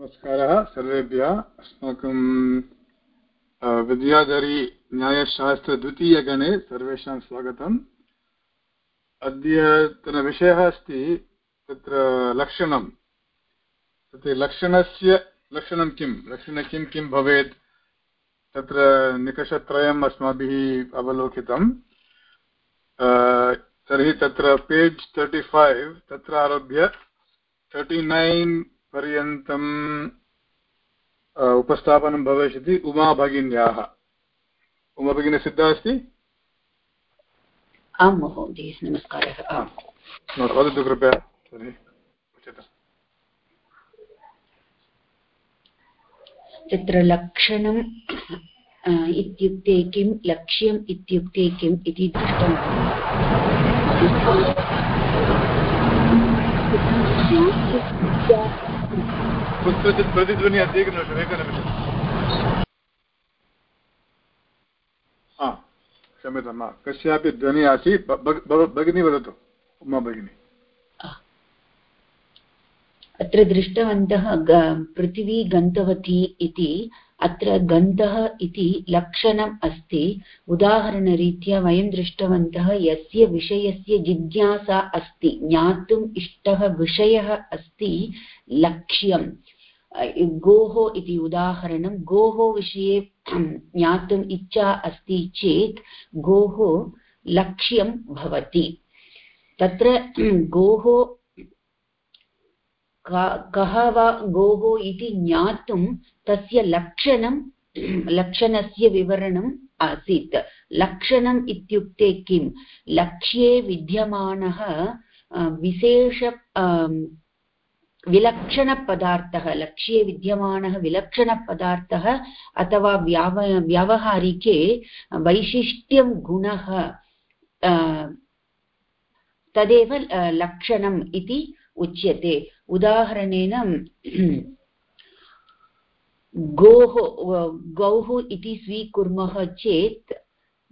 नमस्कारः, सर्वेभ्यः। अस्माकं विद्याधरी न्यायशास्त्रद्वितीयगणे सर्वेषां स्वागतम्। अद्यतनविषयः अस्ति तत्र लक्षणं तत्र लक्षणस्य, लक्षणं किं? लक्षणे किं किं भवेत्? तत्र निकषत्रयम् अस्माभिः अवलोकितं तर्हि तत्र पेज् तर्टि फैव् तत्र आरभ्य तर्टि नैन् पर्यन्तम् उपस्थापनं भविष्यति उमा भगिन्याः। उमा भगिनी सिद्धा अस्ति? आं महोदय नमस्कारः वदतु कृपया तत्र लक्षणम् इत्युक्ते किं लक्ष्यम् इत्युक्ते किम् इति दृष्टं कुत्रचित् प्रतिध्वनि अस्ति एकनिमिषम् एकनिमिषम् क्षम्यतां कस्यापि ध्वनिः आसीत् भगिनी वदतु उमा भगिनी अत्र दृष्टवन्तः पृथिवी गन्तवती इति अत्र गन्तः इति लक्षणम् अस्ति उदाहरणरीत्या वयं दृष्टवन्तः यस्य विषयस्य जिज्ञासा अस्ति ज्ञातुम् इष्टः विषयः अस्ति लक्ष्यं गोः इति उदाहरणं। गोः विषये ज्ञातुम् इच्छा अस्ति चेत् गोः लक्ष्यं भवति। तत्र गोः कः वा गोः इति ज्ञातुं तस्य लक्षणं, लक्षणस्य विवरणम् आसीत्। लक्षणम् इत्युक्ते किं लक्ष्ये विद्यमानः विशेष विलक्षणपदार्थः, लक्ष्ये विद्यमानः विलक्षणपदार्थः अथवा व्याव, व्यावहारिके वैशिष्ट्यं गुणः तदेव लक्षणम् इति उच्यते। उदाहरणेन, गोः, गौः इति स्वीकुर्मः चेत्,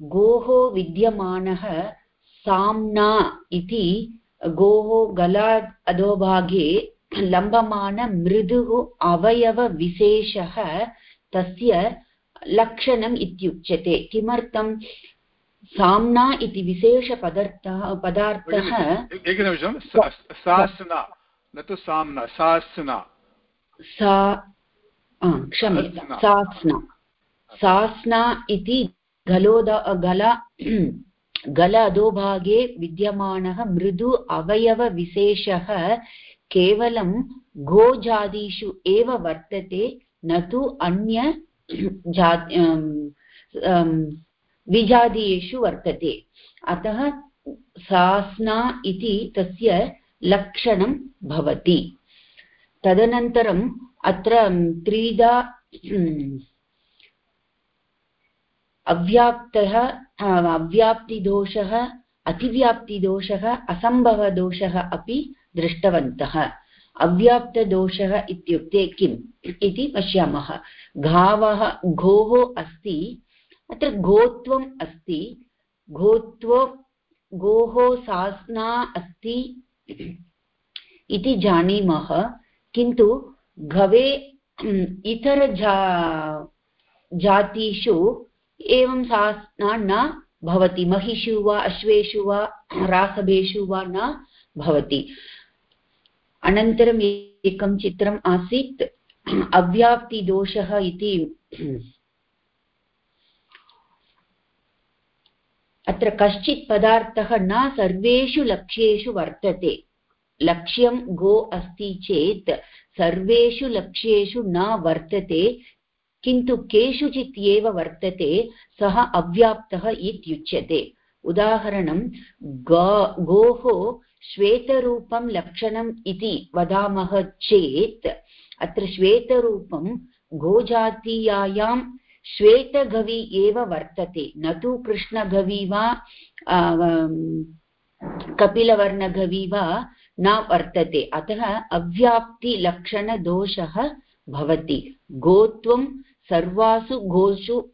गोः विद्यमानः साम्ना इति, गोः गलात् अधोभागे लम्बमान मृदुः अवयवविशेषः तस्य लक्षणम् इत्युच्यते। किमर्थं? साम्ना इति विशेषपदार्थः पदार्थः एकनिमिषं सास्ना न तु साम्ना सास्ना। सा क्षम्यतां सास्ना। सास्ना। इति गलोद गल गल अधोभागे विद्यमानः मृदु अवयवविशेषः केवलं गोजातिषु एव वर्तते, न तु अन्य जा विजातीयेषु वर्तते। अतः सास्ना इति तस्य लक्षणं भवति। तदनन्तरम् अत्र त्रिधा अव्याप्तः, अव्याप्तिदोषः, अतिव्याप्तिदोषः, असम्भवदोषः अपि दृष्टवन्तः। अव्याप्तदोषः इत्युक्ते किम्? इति पश्यामः। घावः गोः अस्ति, अत्र गोत्वम् अस्ति गोत्व गोः सास्ना अस्ति इति जानीमः, किन्तु घवे इतरजा जातिषु एवं सास्ना न भवति। महिषु वा, अश्वेषु वा, रासभेषु वा न भवति। अनन्तरम् एकं चित्रम् आसीत् अव्याप्तिदोषः इति। अत्र कश्चित् पदार्थः न सर्वेषु लक्ष्येषु वर्तते। लक्ष्यं गो अस्ति चेत् सर्वेषु लक्ष्येषु न वर्तते, किन्तु केषुचित् एव वर्तते, सः अव्याप्तः इत्युच्यते। उदाहरणं गोः श्वेतरूपं लक्षणम् इति वदामः चेत्, अत्र श्वेतरूपं गोजातीयायां श्वेतगवि एव वर्तते। न तु कृष्णगवि वा कपिलवर्णगवि वा न वर्तते। अतः अव्याप्तिलक्षणदोषः भवति। गोत्वं सर्वासु गोषु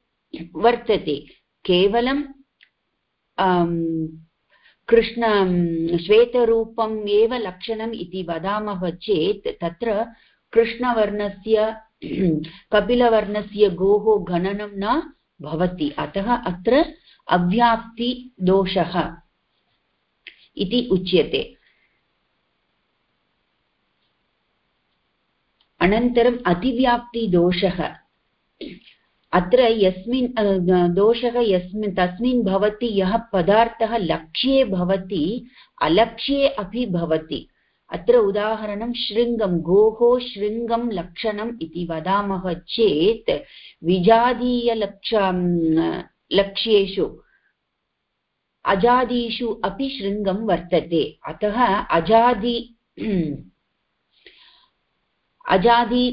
वर्तते। केवलं कृष्ण श्वेतरूपम् एव लक्षणम् इति वदामः चेत् तत्र कृष्णवर्णस्य कपिलवर्णस्य गोः गणनं न भवति। अतः अत्र अव्याप्तिदोषः इति उच्यते। अनन्तरम् अतिव्याप्तिदोषः अत्र यस्मिन् दोषः यस्मिन्, तस्मिन् भवति, यः पदार्थः लक्ष्ये भवति, अलक्ष्ये अपि भवति। अत्र उदाहरणं शृङ्गं, गोः शृङ्गं लक्षणम् इति वदामः चेत् विजातीयलक्ष लक्ष्येषु, अजादीषु अपि शृङ्गं वर्तते। अतः अजादि अजादि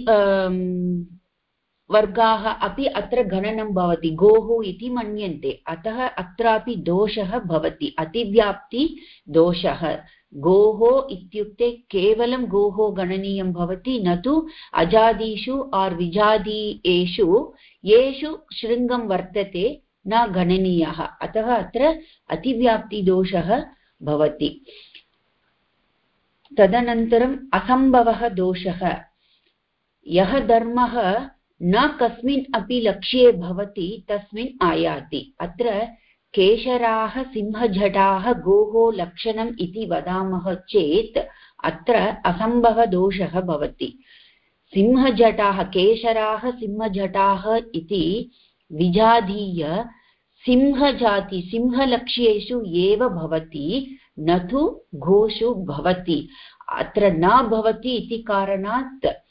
वर्गाः अपि अत्र गणनं भवति। गोः इति मन्यन्ते। अतः अत्रापि दोषः भवति। अतिव्याप्तिदोषः गोः इत्युक्ते केवलं गोः गणनीयं भवति, न तु अजादीषु आर् विजादीयेषु, येषु शृङ्गं वर्तते, न गणनीयः। अतः अत्र अतिव्याप्तिदोषः भवति। तदनन्तरम् असम्भवः दोषः। यः धर्मः न कस्मिन् अपि लक्ष्ये भवति, तस्मिन् आयाति। अत्र केशराः सिंहझटाः गोः लक्षणम् इति वदामः चेत् अत्र असम्भवदोषः भवति। सिंहझटाः केशराः सिंहझटाः इति विजाधीय सिंहजाति, सिंहलक्ष्येषु एव भवति, न तु गोषु भवति। अत्र न भवति इति कारणात्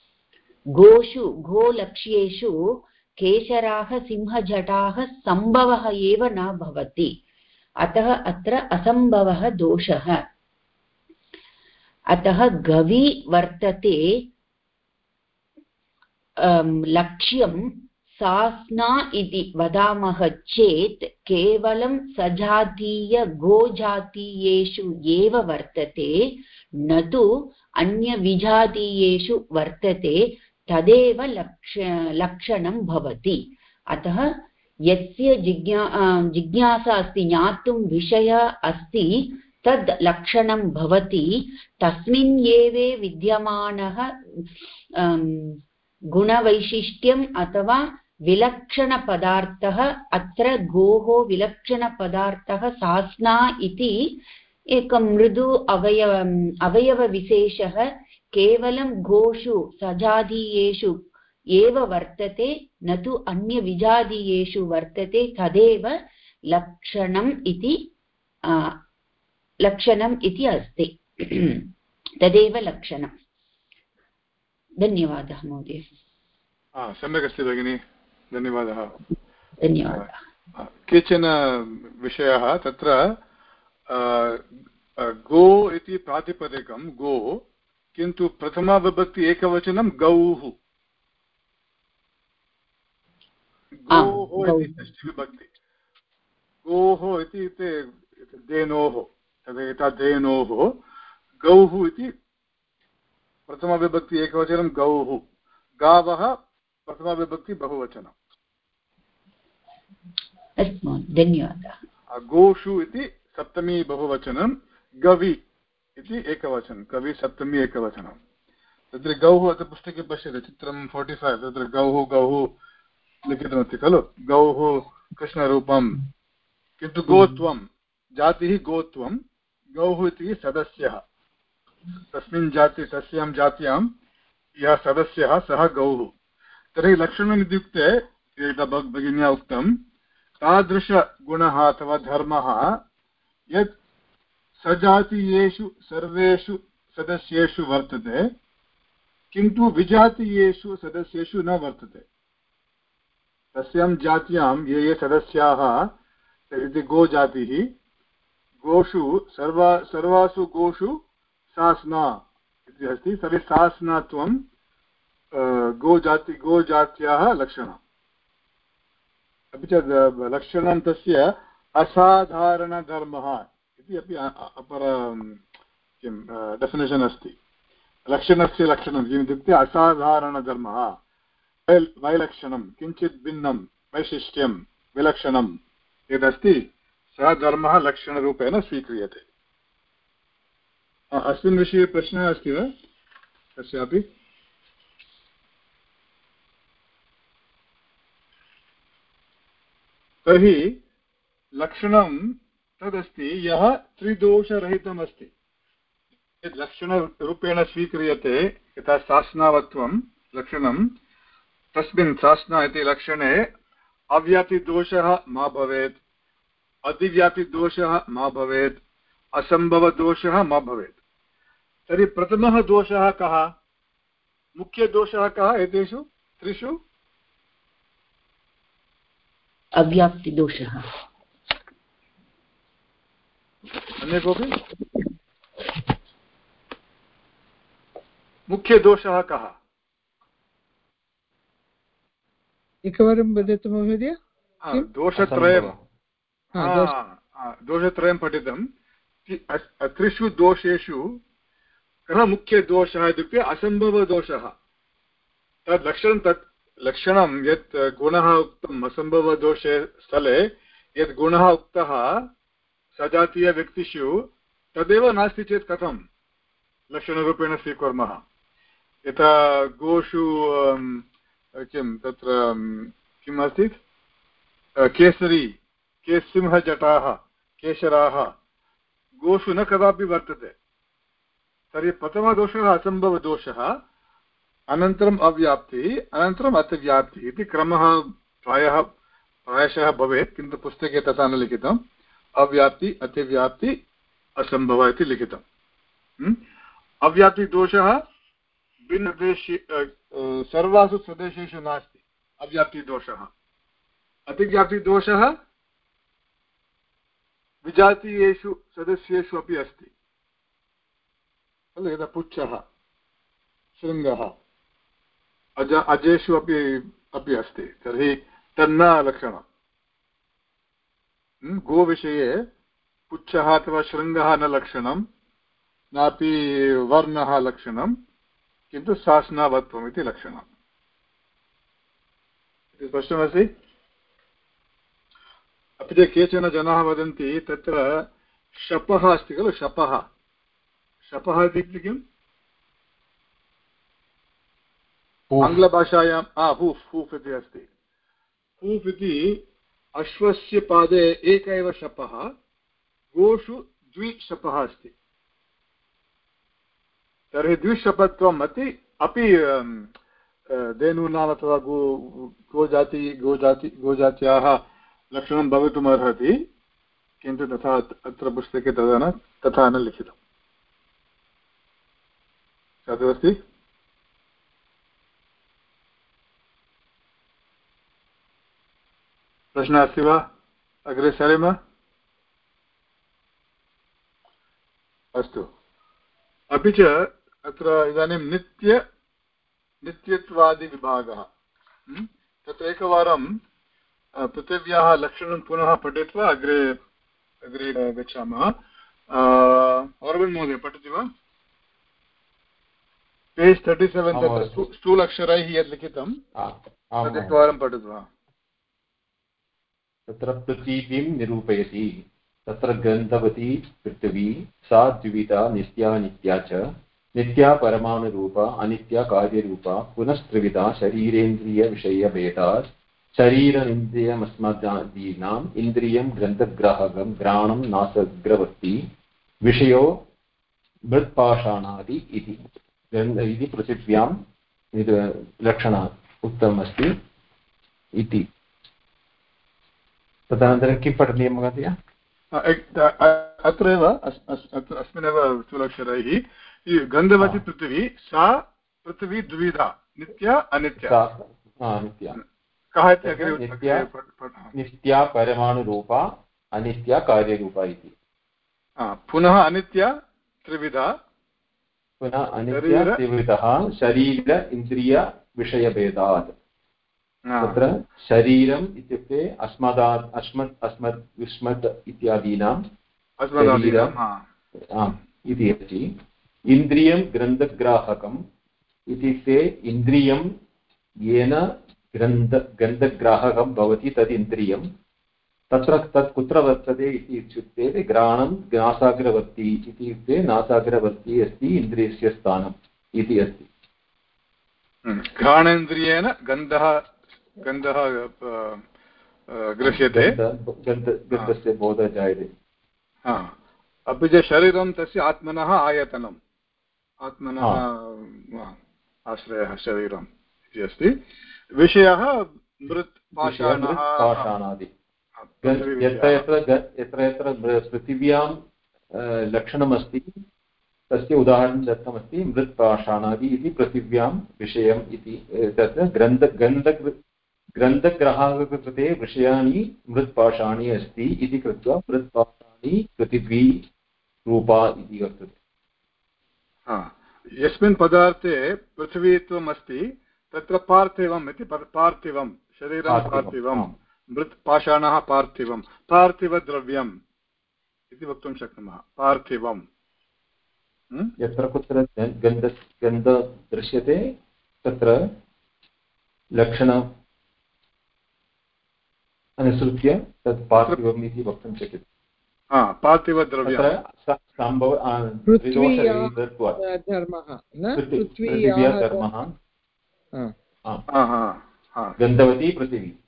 गोषु, गोलक्ष्येषु केशराः, सिंहजटाः सम्भवः एव न भवति। अतः अत्र असम्भवः दोषः। अतः गवि वर्तते लक्ष्यं सास्ना इति वदामः चेत् केवलं सजातीयगोजातीयेषु एव वर्तते, न तु अन्यविजातीयेषु वर्तते। तदेव लक्ष, लक्षणं भवति। अतः यस्य जिज्ञा जिज्ञासा अस्ति, ज्ञातुं विषय अस्ति, तद् लक्षणं भवति। तस्मिन् एवे विद्यमानः गुणवैशिष्ट्यम् अथवा विलक्षणपदार्थः, अत्र गोः विलक्षणपदार्थः सास्ना इति एकं मृदु अवयव, अवयवविशेषः केवलं गोषु सजातीयेषु एव वर्तते न तु अन्यविजातीयेषु वर्तते तदेव लक्षणम् इति लक्षणम् इति अस्ति। तदेव लक्षणम्। धन्यवादः महोदय। सम्यक् अस्ति भगिनि। धन्यवादः। धन्यवादः। केचन विषयाः तत्र गो इति प्रातिपदिकं गो किन्तु प्रथमा विभक्ति एकवचनं गौः। गोः इति षष्टिविभक्ति गोः इति धेनोः तद् धेनोः गौः इति प्रथमविभक्ति एकवचनं गौः। गावः प्रथमविभक्ति बहुवचनम् अस्तु धन्यवादः। गोषु इति सप्तमी बहुवचनं। गवि इति एकवचनं कवि सप्तमी एकवचनं। तत्र गौः अत्र पुस्तके पश्यति चित्रं फोर्टि फैव् तत्र गौः गौः लिखितमस्ति खलु? गौः कृष्णरूपं किन्तु गोत्वं जातिः गोत्वं गौः इति सदस्यः। तस्मिन् जाति तस्यां जात्यां यः सदस्यः सः गौः। तर्हि लक्षणम् इत्युक्ते यदा भगिन्या उक्तं तादृशगुणः अथवा धर्मः यत् सजातीयेषु सर्वेषु सदस्येषु वर्तते, किन्तु विजातीयेषु सदस्येषु न वर्तते। तस्यां जात्यां ये ये सदस्याः, इति गोजातिः, गोषु सर्वा, सर्वासु गोषु सास्ना इति अस्ति तर्हि सास्नात्वं गोजाति, गोजात्याः लक्षणम्। अपि च लक्षणं तस्य असाधारणधर्मः। इति अपि अपर किं uh, डेफिनेशन् अस्ति। लक्षणस्य लक्षणं किमित्युक्ते असाधारणधर्मः। वैलक्षणं, किञ्चित् भिन्नं, वैशिष्ट्यं, विलक्षणं, यदस्ति, सः धर्मः लक्षणरूपेण स्वीक्रियते। अस्मिन् विषये प्रश्नः अस्ति वा? कस्यापि तर्हि, लक्षणं तदस्ति, यः त्रिदोषरहितमस्ति। यद् लक्षणरूपेण स्वीक्रियते, यथा शासनावत्वं, लक्षणं, तस्मिन् शासना इति लक्षणे अव्यापिदोषः मा भवेत् अतिव्यापिदोषः मा भवेत्, असम्भवदोषः मा भवेत्। तर्हि प्रथमः दोषः कः? मुख्यदोषः कः एतेषु, त्रिषु? अव्याप्तिदोषः। अन्य कोऽपि मुख्यदोषः कः एकवारं वदतु महोदय। दोषत्रयं दोषत्रयं पठितं। त्रिषु दोषेषु कः मुख्यदोषः इत्युक्ते असम्भवदोषः तत् लक्षणं तत् लक्षणं यत् गुणः उक्तम् असम्भवदोषे स्थले यत् गुणः उक्तः सजातीयव्यक्तिषु तदेव नास्ति चेत् कथं लक्षणरूपेण स्वीकुर्मः। यथा गोषु किं तत्र किम् आसीत्? केसरी के सिंहजटाः केशराः। गोषु न कदापि वर्तते। तर्हि प्रथमदोषः असम्भवदोषः, अनन्तरम् अव्याप्तिः, अनन्तरम् अतिव्याप्तिः इति क्रमः प्रायः, प्रायशः भवेत्, किन्तु पुस्तके तथा न लिखितम्। अव्याप्ति, अतिव्याप्ति असम्भव इति लिखितम्। अव्याप्तिदोषः भिन्नदेशे सर्वासु प्रदेशेषु नास्ति। अव्याप्तिदोषः अतिव्याप्तिदोषः विजातीयेषु सदस्येषु अपि अस्ति। खलु यदा पुच्छः, शृङ्गः, अज, अजेषु अपि अपि अस्ति। तर्हि तन्न लक्षणं गोविषये पुच्छः अथवा शृङ्गः न लक्षणं नापि वर्णः लक्षणं किन्तु शासनावत्वम् इति लक्षणम्। इति स्पष्टमस्ति? अपि च केचन जनाः वदन्ति तत्र शपः अस्ति खलु शपः। शपः इत्युक्ते किम्? आङ्ग्लभाषायां हूफ् हूफ् इति अस्ति। हूफ् इति अश्वस्य पादे एक एव शपः, गोषु द्विशपः अस्ति। तर्हि द्विशपत्वम् अपि अपि धेनूनाम् अथवा गो गोजाति गोजाति गोजात्याः लक्षणं भवितुमर्हति, किन्तु तथा अत्र पुस्तके तथा न तथा न लिखितम्। तदस्ति प्रश्नः अस्ति वा अग्रे सरेम अस्तु। अपि च अत्र इदानीं नित्य नित्यत्वादिविभागः तत्र एकवारं पृथिव्याः लक्षणं पुनः पठित्वा अग्रे अग्रे गच्छामः। अरविन्द् महोदय पठति वा? पेज् तर्टि सेवेन् तत्र स्थूलक्षरैः यद् लिखितं तदेकवारं पठतु वा? तत्र पृथिवीं निरूपयति, तत्र गन्धवती पृथिवी, सा द्विविधा नित्या नित्या च, नित्या परमाणुरूपा, अनित्या कार्यरूपा, पुनस्त्रिविधा शरीरेन्द्रियविषयभेदात् शरीरमिन्द्रियमस्मदादीनाम् इन्द्रियं ग्रन्थग्राहकं, घ्राणं नासग्रवर्ति विषयो मृत्पाषाणादि इति इति पृथिव्यां लक्षण उक्तमस्ति इति। तदनन्तरं किं पठनीयं महोदय? अत्रैव अस्मिन्नेव स्थूलक्षरैः गन्धवती पृथिवी सा पृथिवी द्विधा नित्या अनित्या। कः नित्या परमाणुरूपा अनित्या कार्यरूपा इति। पुनः अनित्या त्रिविधा। पुनः अनित्या त्रिविधः शरीर इन्द्रियविषयभेदात् तत्र शरीरम् इत्युक्ते अस्मदात् अस्मत् अस्मत् विस्मत् इत्यादीनां इति अस्ति। इन्द्रियं ग्रन्थग्राहकम् इत्युक्ते इन्द्रियं येन ग्रन्थ ग्रन्थग्राहकं भवति तद् इन्द्रियं तत्र तत् कुत्र वर्तते इति इत्युक्ते घ्राणं नासाग्रवर्ति इत्युक्ते नासाग्रवर्ति अस्ति इन्द्रियस्य स्थानम् इति अस्ति। घ्राणेन्द्रियेण गन्धः गन्धः गृह्यते। गन्ध- गन्ध- गन्धस्य बोधः जायते। हा। अपि च शरीरं तस्य आत्मनः आयतनम्। आत्मनः आश्रयः शरीरम् इति अस्ति। विषयः मृत् पाषाणः। पाषाणादि। यत्र यत्र यत्र यत्र पृथिव्यां लक्षणमस्ति तस्य उदाहरणं दत्तमस्ति मृत्पाषाणादि इति पृथिव्यां विषयम् इति तत्र ग्रन्थ गन्ध ग्रन्थग्राहकस्य कृते विषयाणि मृत्पाषाणि अस्ति इति कृत्वा मृत्पाषाणि पृथिवी रूपा इति वर्तते। हा यस्मिन् पदार्थे पृथिवीत्वम् अस्ति तत्र पार्थिवम् इति पार्थिवं शरीरं पार्थिवं, पार्थिवं आम्। मृत् पाषाणः पार्थिवं पार्थिवद्रव्यम् इति वक्तुं शक्नुमः पार्थिवम्। यत्र कुत्र गन्ध गन्ध दृश्यते तत्र लक्षण अनुसृत्य तत् पार्थिवम् इति वक्तुं शक्यते। हा पार्थिवद्रव्यं। सम्भव धर्मः हा। हा। हा हा गन्धवती पृथिवी।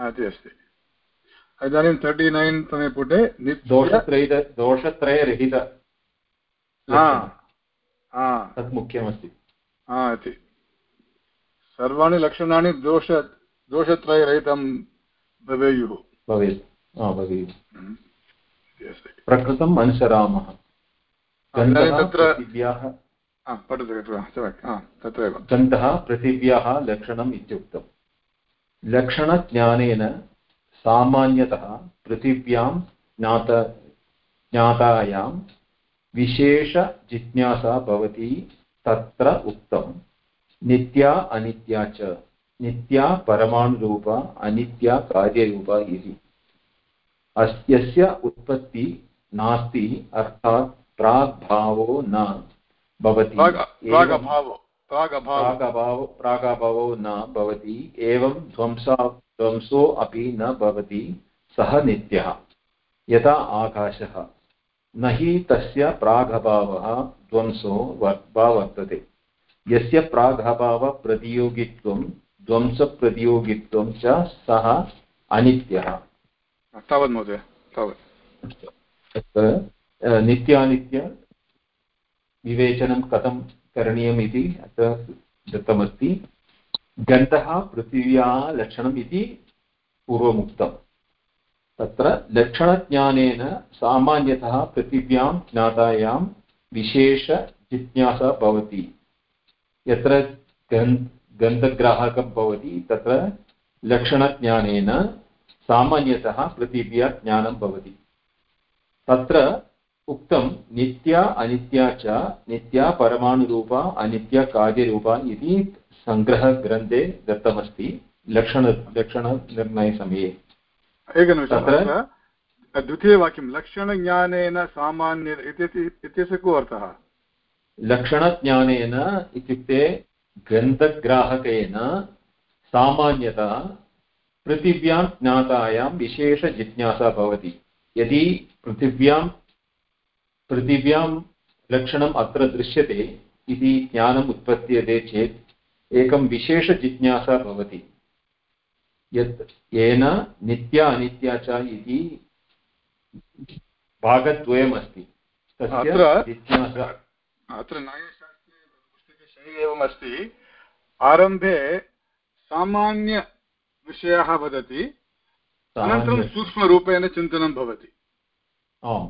इति अस्ति। इदानीं तर्टि नैन् तमे पुटे दोषत्रयरहित लक्षणं। तत् मुख्यमस्ति। इति। सर्वाणि लक्षणानि दोष दोषत्रयरहितं भवेयुः। भवेत्। भवेत्। हम्म। प्रकृतम् अनुसरामः तत्र पठतु सम्यक् तत्रैव गन्धः पृथिव्याः लक्षणम् इत्युक्तम्। लक्षणज्ञानेन सामान्यतः पृथिव्यां ज्ञात ज्ञातायां विशेषजिज्ञासा भवति तत्र उक्तं नित्या अनित्या च। नित्या परमाणुरूपा अनित्या कार्यरूपा इति। अस्यस्य उत्पत्ति नास्ति अर्थात् प्राग्भावो न भवति प्रागभावो न भवति एवं ध्वंसा ध्वंसो अपि न भवति सः नित्यः। यथा आकाशः न हि तस्य प्रागभावः ध्वंसो वा वर्तते। यस्य प्रागभावप्रतियोगित्वं ध्वंसप्रतियोगित्वं च सः अनित्यः। तावत् महोदय तावत् तत्र अ, नित्यानित्य विवेचनं कथं करणीयम् इति अत्र दत्तमस्ति। गन्धः पृथिव्याः लक्षणम् इति पूर्वमुक्तं तत्र लक्षणज्ञानेन सामान्यतः पृथिव्यां ज्ञातायां विशेषजिज्ञासा भवति। यत्र गन् गन्धग्राहकं भवति तत्र लक्षणज्ञानेन सामान्यतः पृथिव्या ज्ञानं भवति। तत्र उक्तं नित्या अनित्या च नित्या परमाणुरूपा अनित्या कार्यरूपा इति सङ्ग्रहग्रन्थे दत्तमस्ति लक्षण लक्षणनिर्णयसमये। तत्र- द्वितीयवाक्यं लक्षणज्ञानेन सामान्य इत्यस्य को अर्थः? लक्षणज्ञानेन इत्युक्ते गन्धग्राहकेन सामान्यतः पृथिव्यां ज्ञातायां विशेषजिज्ञासा भवति। यदि पृथिव्यां पृथिव्यां लक्षणम् अत्र दृश्यते इति ज्ञानम् उत्पद्यते चेत् एकं विशेषजिज्ञासा भवति। यत् येन नित्या अनित्या च इति भागद्वयमस्ति। तस्य जिज्ञासा अत्र न्यायशास्त्रे पुस्तके शैली एवम् अस्ति आरम्भे सामान्यविषयः वदति अनन्तरं सूक्ष्मरूपेण चिन्तनं भवति।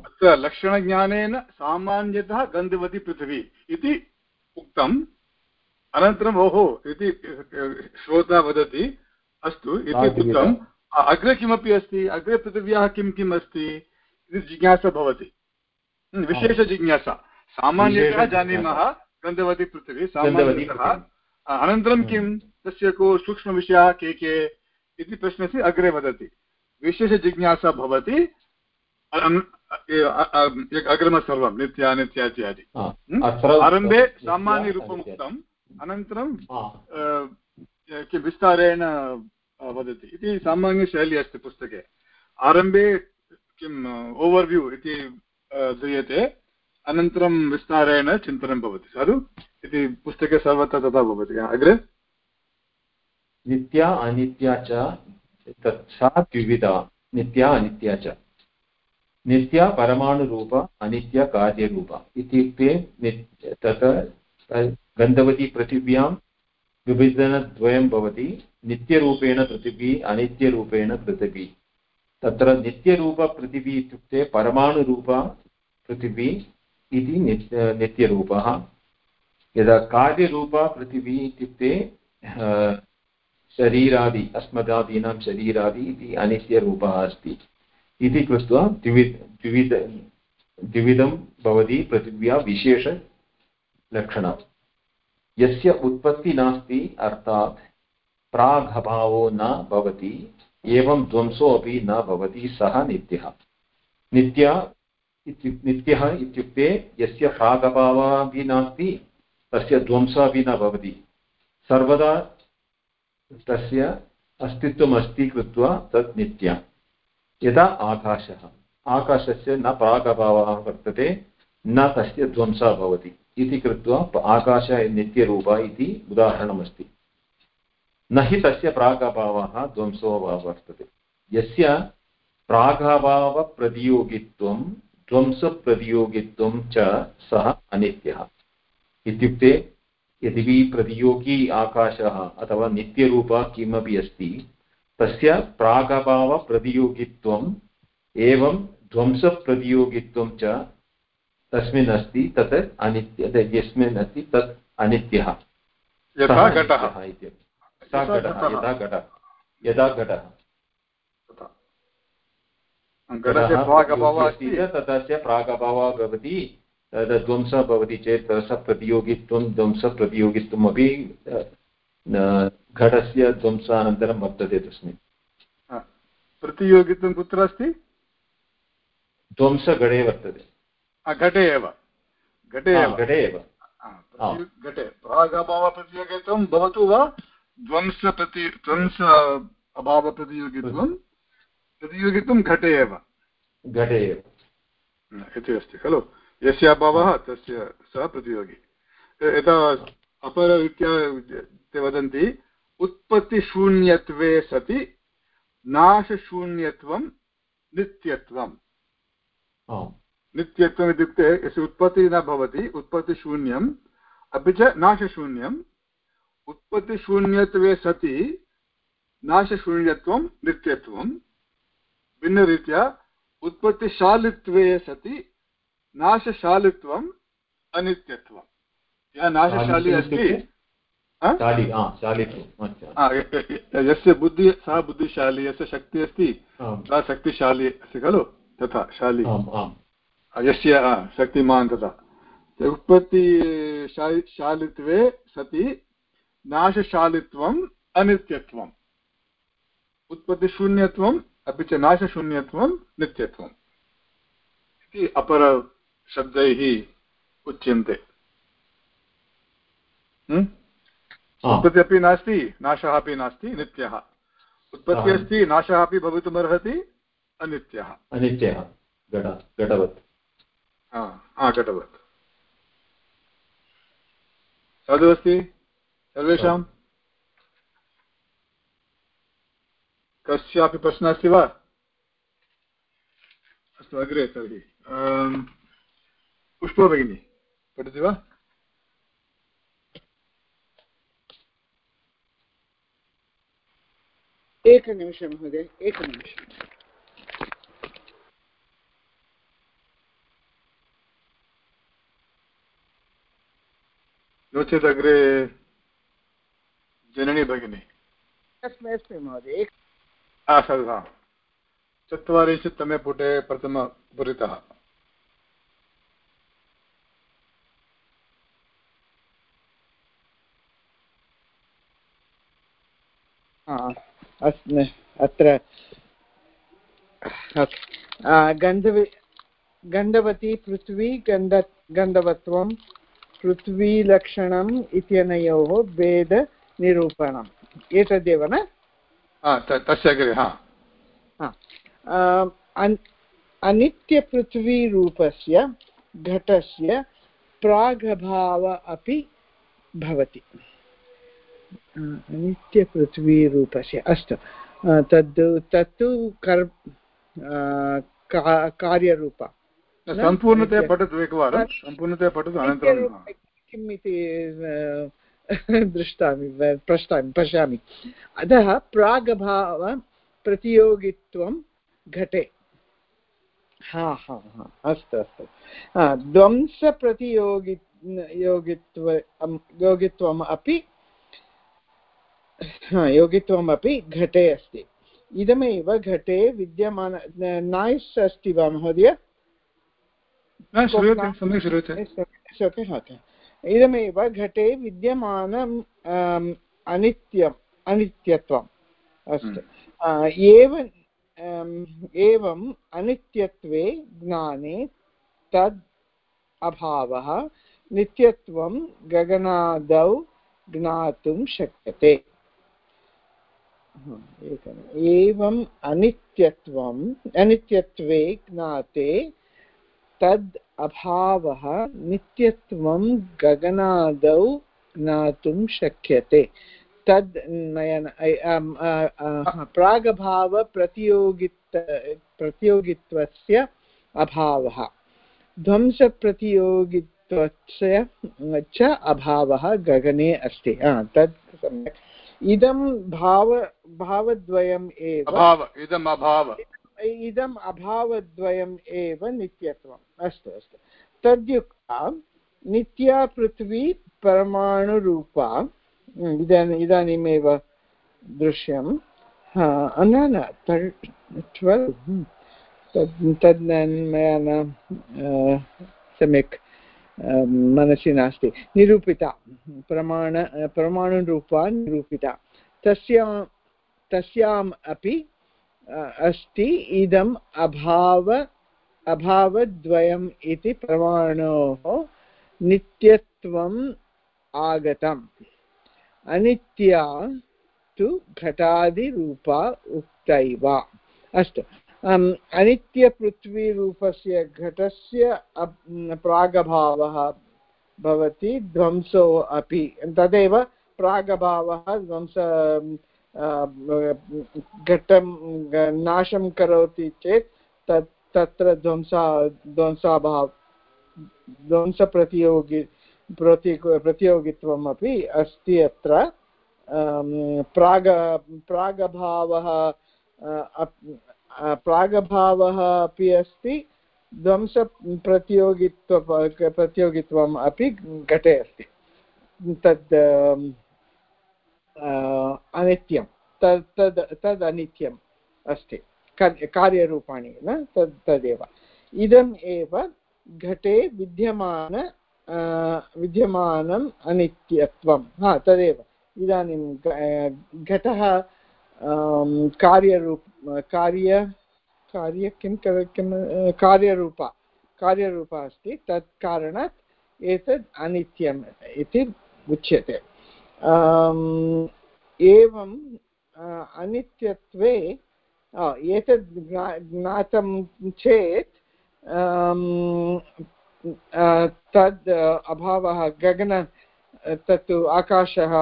अत्र लक्षणज्ञानेन सामान्यतः गन्धवती पृथिवी इति उक्तम्। अनन्तरम् ओहो इति श्रोता वदति। अस्तु इति उक्तम्। अग्रे किमपि अस्ति? अग्रे पृथिव्याः किं किम् अस्ति? इति जिज्ञासा भवति। विशेषजिज्ञासा सामान्यतः जानीमः। गन्धवती पृथिवी सामान्यतः। अनन्तरं हम्म। किं तस्य को सूक्ष्मविषयाः के के इति प्रश्नस्य अग्रे वदति विशेषजिज्ञासा भवति अग्रिमः सर्वं नित्या नित्या इत्यादि हम्म? आरम्भे सामान्यरूपम्। उक्तम् अनन्तरं विस्तारेण वदति इति सामान्यशैली अस्ति पुस्तके आरम्भे किम् ओवर्व्यू इति दीयते अनन्तरं विस्तारेण चिन्तनं भवति, साधु? इति पुस्तके सर्वत्र तथा भवति अग्रे? नित्या, अनित्या च सा द्विविधा, नित्या, अनित्या च। नित्या परमाणुरूप, अनित्य कार्यरूप। इत्युक्ते तत् गन्धवती पृथिव्यां विभजनद्वयं भवति, नित्यरूपेण पृथिवी, अनित्यरूपेण पृथिवी। तत्र नित्यरूपपृथिवी इत्युक्ते परमाणुरूप पृथिवी इति नित्यरूपः। यदा कार्यरूपा पृथिवी इत्युक्ते शरीरादि, अस्मदादीनां शरीरादि इति अनित्यरूपः अस्ति। इति कृत्वा द्विविध द्विविध, द्विविधं भवति पृथिव्या विशेषलक्षणं यस्य उत्पत्ति नास्ति अर्थात् प्रागभावो न भवति, एवं ध्वंसो अपि न भवति, सः नित्यः। नित्या नित्यः इत्युक्ते यस्य प्रागभावः अपि नास्ति, तस्य ध्वंसः अपि न भवति। सर्वदा तस्य अस्तित्वमस्ति कृत्वा तत् नित्या। यदा आकाशः, आकाशस्य न प्रागभावः वर्तते, न तस्य ध्वंसः भवति। इति कृत्वा आकाशः नित्यरूपः इति उदाहरणमस्ति। न हि तस्य प्रागभावः ध्वंसो वर्तते। यस्य प्रागभावप्रतियोगित्वं ध्वंसप्रतियोगित्वं च सः अनित्यः। इत्युक्ते यदि प्रतियोगी आकाशः अथवा नित्यरूपः किमपि अस्ति तस्य प्रागभावप्रतियोगित्वम् एवं ध्वंसप्रतियोगित्वं च तस्मिन् अस्ति तत् अनित्य यस्मिन् अस्ति तत् अनित्यः। यथा घटः। यथा घटः। यथा घटः। यथा घटः। तस्य प्रागभावः भवति। ध्वंसः भवति चेत् रसप्रतियोगित्वं ध्वंसप्रतियोगित्वमपि घटस्य ध्वंसानन्तरं वर्तते तस्मिन्। प्रतियोगित्वं कुत्र अस्ति? ध्वंसघटे वर्तते। घटे एव। घटे एव। घटे एव। घटे। प्रागभावप्रतियोगित्वं भवतु वा? ध्वंसप्रति ध्वंस अभावप्रतियोगित्वं? प्रतियोगित्वं घटे एव। घटे एव। इति अस्ति खलु? यस्य अभावः तस्य सः प्रतियोगी। यथा अपररीत्या ते वदन्ति उत्पत्तिशून्यत्वे सति नाशशून्यत्वं नित्यत्वं नित्यत्वम् इत्युक्ते यस्य उत्पत्तिः न भवति उत्पत्तिशून्यम् अपि च नाशशून्यम् उत्पत्तिशून्यत्वे सति नाशशून्यत्वं नित्यत्वं भिन्नरीत्या उत्पत्तिशालित्वे सति नाशशालित्वम् अनित्यत्वं यः नाशशाली अस्ति यस्य बुद्धि सः बुद्धिशाली यस्य शक्तिः अस्ति सः शक्तिशाली अस्ति खलु? तथा शाली। यस्य शक्तिमान् तथा। उत्पत्तिशालित्वे सति नाशशालित्वम् अनित्यत्वम्। उत्पत्तिशून्यत्वम् अपि च नाशशून्यत्वं नित्यत्वम्। इति अपर शब्दैः उच्यन्ते। उत्पत्ति अपि नास्ति नाशः अपि नास्ति नित्यः। उत्पत्तिः अस्ति नाशः अपि भवितुमर्हति अनित्यः। अनित्यः घटवत्। घटवत्। साधु अस्ति? सर्वेषां कस्यापि प्रश्नः अस्ति वा अस्तु अग्रे तर्हि पुष्पा भगिनी पठति वा एकनिमिषं महोदय एकनिमिषम् नो चेत् अग्रे जननी भगिनी अस्मि अस्मि महोदय चत्वारिंशत्तमे पुटे प्रथम उपरितः अस्मि अत्र गन्धवि गन्धवती पृथ्वी गन्ध गन्धवत्वं पृथ्वीलक्षणम् इत्यनयोः भेदनिरूपणम्। एतदेव न? तस्य अग्रे हा। अनित्यपृथ्वीरूपस्य घटस्य प्रागभाव अपि भवति। नित्यपृथ्वीरूपस्य अस्तु। तद् तत्तु कर् कार्यरूप। सम्पूर्णतया पठतु एकवारं। सम्पूर्णतया पठतु अनन्तरं किम् इति दृष्टामि पृष्टामि पश्यामि अतः प्रागभाव प्रतियोगित्वं घटे हा हा हा अस्तु अस्तु ध्वंसप्रतियोगि योगित्व योगित्वम् अपि योगित्वमपि घटे अस्ति इदमेव घटे विद्यमान नाय्स् अस्ति वा महोदय इदमेव घटे विद्यमानम् अनित्यम् अनित्यत्वम् अस्तु। हम्म। एव एवम् अनित्यत्वे ज्ञाने तद् अभावः नित्यत्वं गगनादौ ज्ञातुं शक्यते। एवम् अनित्यत्वम् अनित्यत्वे ज्ञाते तद् अभावः नित्यत्वं गगनादौ ज्ञातुं शक्यते। तद् नयन प्रागभावप्रतियोगित प्रतियोगित्वस्य अभावः। ध्वंसप्रतियोगित्वस्य च अभावः गगने अस्ति। तत् सम्यक्। इदं भाव, भावद्वयम् एव। इदम् अभाव। इदम् अभावद्वयम् एव नित्यत्वम्। अस्तु अस्तु। तद्युक्ता नित्या पृथ्वी परमाणुरूपा इदानीम् इदानीमेव दृश्यं न न ट्वेल् तद् तद् मया न सम्यक् मनसि नास्ति। निरूपिता, प्रमाण परमाणुरूपा निरूपिता। तस्यां, तस्याम् अपि अस्ति इदम् अभाव, अभावद्वयम् इति प्रमाणोः नित्यत्वम् आगतम्। अनित्या तु घटादिरूपा उक्तैव। अस्तु। अनित्यपृथ्वीरूपस्य घटस्य प्रागभावः भवति, ध्वंसो अपि। तदेव प्रागभावः, ध्वंस घटं, नाशं करोति चेत् तत्, तत्र ध्वंसा, ध्वंसाभाव, ध्वंसप्रतियोगि, प्रति प्रतियोगित्वम् अपि अस्ति अत्र। प्राग, प्रागभावः प्रागभावः अपि अस्ति। ध्वंसप्रतियोगित्व प्रतियोगित्वम् अपि घटे अस्ति। तद् अनित्यं, तद् तद् तद् अनित्यम् अस्ति कार्यरूपाणि, न? तद्, तदेव। इदम् एव घटे विद्यमान विद्यमानम् अनित्यत्वं हा, तदेव। इदानीं घटः कार्यरूप, कार्य कार्य किं किं, कार्यरूपा कार्यरूपा अस्ति, तत् कारणात् एतद् अनित्यम् इति उच्यते। एवम् अनित्यत्वे एतद् ज्ञातं चेत् तद् अभावः, गगन, तत्तु आकाशः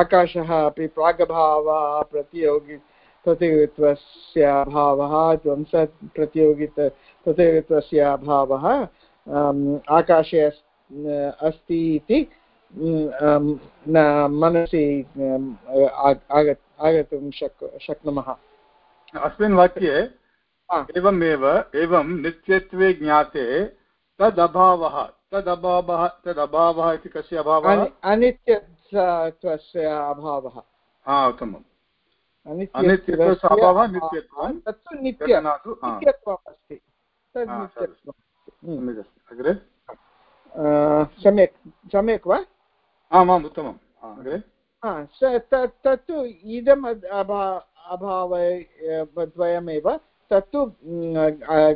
आकाशः अपि प्रागभावः, प्रतियोगि, प्रतियोगित्वस्य अभावः, ध्वंस प्रतियोगित, प्रतियोगित्वस्य अभावः आकाशे अस्ति इति मनसि आगतुं शक् शक्नुमः अस्मिन् वाक्ये एवमेव एवं नित्यत्वे ज्ञाते तदभावः तदभावः तदभावः इति कस्य अभावः? अनित्यत्वस्य अभावः। हा उत्तमम्। अनित्यत्वस्य अभावः नित्यत्वं। तत्तु नित्यत्वम् अस्ति अग्रे? सम्यक् सम्यक् वा? आमाम् उत्तमम्। अग्रे? तत्तु इदम् अभा अभाव द्वयमेव। तत्तु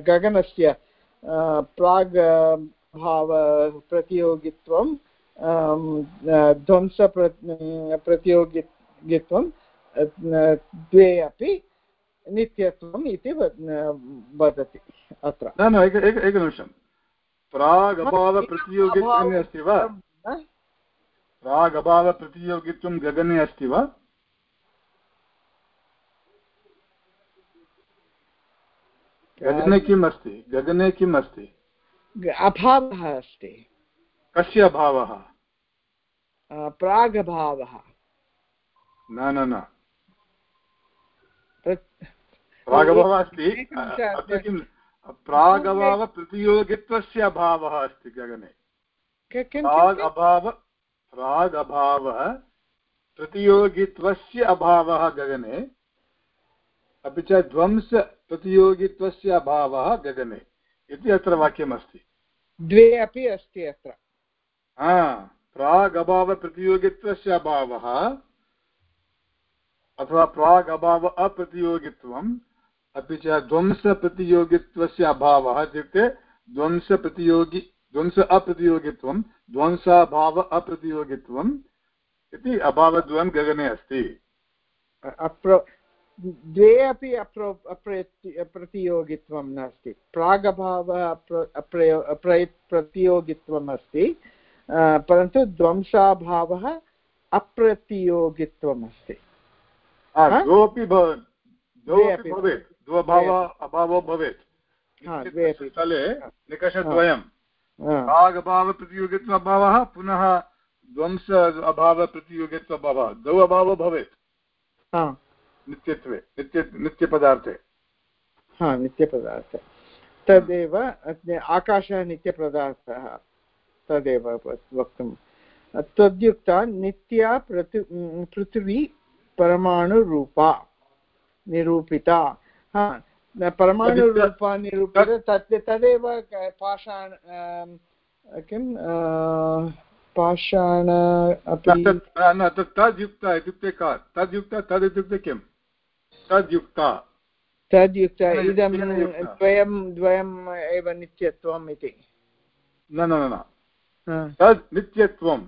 गगनस्य प्राग् भावप्रतियोगित्वं ध्वंसप्र प्रतियोगित्वं द्वे अपि नित्यत्वम् इति वदति अत्र। न न एकनिमिषं प्रागभावप्रतियोगित्वम् अस्ति वा? राग अभाव रागभावप्रतियोगित्वं गगने अस्ति वा? गगने किम् अस्ति? गगने किम् अस्ति? अभावः अस्ति। कस्य अभावः? प्रागभावः। न न न। प्रागभावः अस्ति। किं प्रागभावप्रतियोगित्वस्य अभावः अस्ति गगने। अभाव प्राग् अभावः प्रतियोगित्वस्य अभावः गगने अपि च ध्वंसप्रतियोगित्वस्य अभावः गगने इति अत्र वाक्यमस्ति। द्वे अपि अस्ति अत्र। हा प्राग् अभावप्रतियोगित्वस्य अभावः अथवा प्राग् अभाव अप्रतियोगित्वम् अपि च ध्वंसप्रतियोगित्वस्य अभावः इत्युक्ते ध्वंसप्रतियोगि ध्वंस अप्रतियोगित्वं ध्वंसाभाव अप्रतियोगित्वम् इति अभावद्वयं गगने अस्ति। अप्र द्वे अपि अप्र प्रतियोगित्वं नास्ति। प्रागभावः प्रतियोगित्वम् अस्ति। परन्तु ध्वंसाभावः अप्रतियोगित्वम् अस्ति। द्वोपि भवेत्। द्वभाव अभावो भवेत्। स्थले निकषद्वयं प्रागभावप्रतियोगित्वाभावः पुनः ध्वंस अभावप्रतियोगित्वाभावः द्वौ अभावो भवेत्। नित्यत्वे नित्य नित्यपदार्थे। हा नित्यपदार्थे। तदेव आकाशः नित्यपदार्थः। तदेव वक्तुं तद्युक्ता नित्या पृथि पृथिवी परमाणुरूपा निरूपिता। हा परमाणुरूपा निरूपिता तत् तदेव पाषाण किं पाषाण अपि तद्युक्ता इत्युक्ते का तद्युक्ता तद् इत्युक्ते किं तद्युक्ता तद्युक्ता इदं द्वयं द्वयम् एव नित्यत्वम् इति न न न तद् नित्यत्वं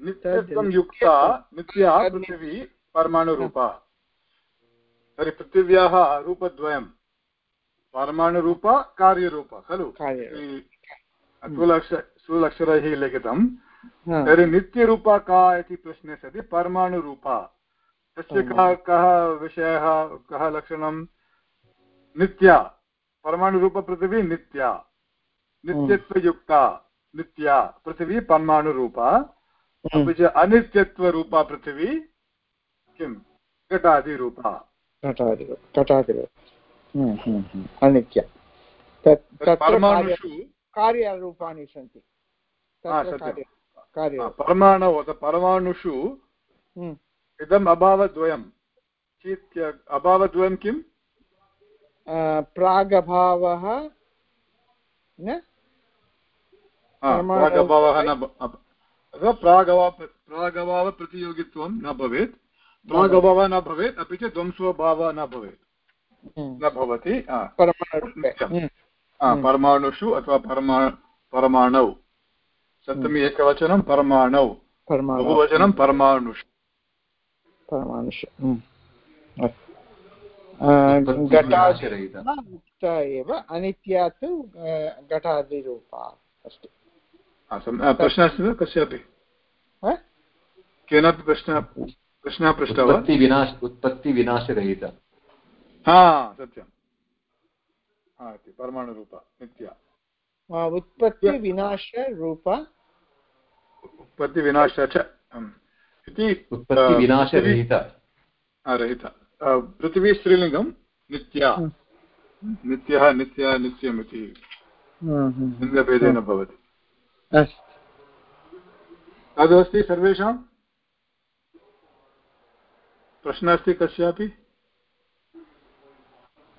नित्यत्वं युक्ता नित्या पृथिवी परमाणुरूपा तर्हि पृथिव्याः रूपद्वयं परमाणुरूपा कार्यरूपा खलु? स्थूलक्ष स्थूलक्षरैः लिखितं। तर्हि नित्यरूपा का इति प्रश्ने सति परमाणुरूपा। तस्य कः कः विषयः कः लक्षणं? नित्या। परमाणुरूपपृथिवी नित्या। नित्यत्वयुक्ता नित्या। पृथिवी परमाणुरूपा। अपि च अनित्यत्वरूपा पृथिवी किं? घटादिरूपा। हम्म, हम्म, हम्म। अनित्य। परमाणुषु कार्यरूपाणि सन्ति। परमाणौ परमाणुषु इदम् अभावद्वयं अभावद्वयं किम्? प्रागभावः प्रागभावः न न भवेत्। प्रागभावः न भवेत् अपि च ध्वंसोभावः न भवेत्। न भवति परमाणुषु अथवा परमा परमाणौ। सप्तमी एकवचनं परमाणौ। बहुवचनं परमाणुषु। परमाणुषु एव अनित्या तु घटादिरूपा अस्ति। प्रश्नः अस्ति वा? कस्यापि? केनापि प्रश्नः? प्रश्नः पृष्टः वा? उत्पत्तिविनाश उत्पत्तिविनाशरहित हा सत्यं हा इति परमाणुरूप नित्या उत्पत्तिविनाशरूप उत्पत्तिविनाश च इति उत्पत्तिविनाशरहित रहित। पृथिवी स्त्रीलिङ्गं नित्या। नित्यः नित्या नित्यम् इति। लिङ्गभेदेन भवति। तदस्ति सर्वेषां प्रश्नः अस्ति कस्यापि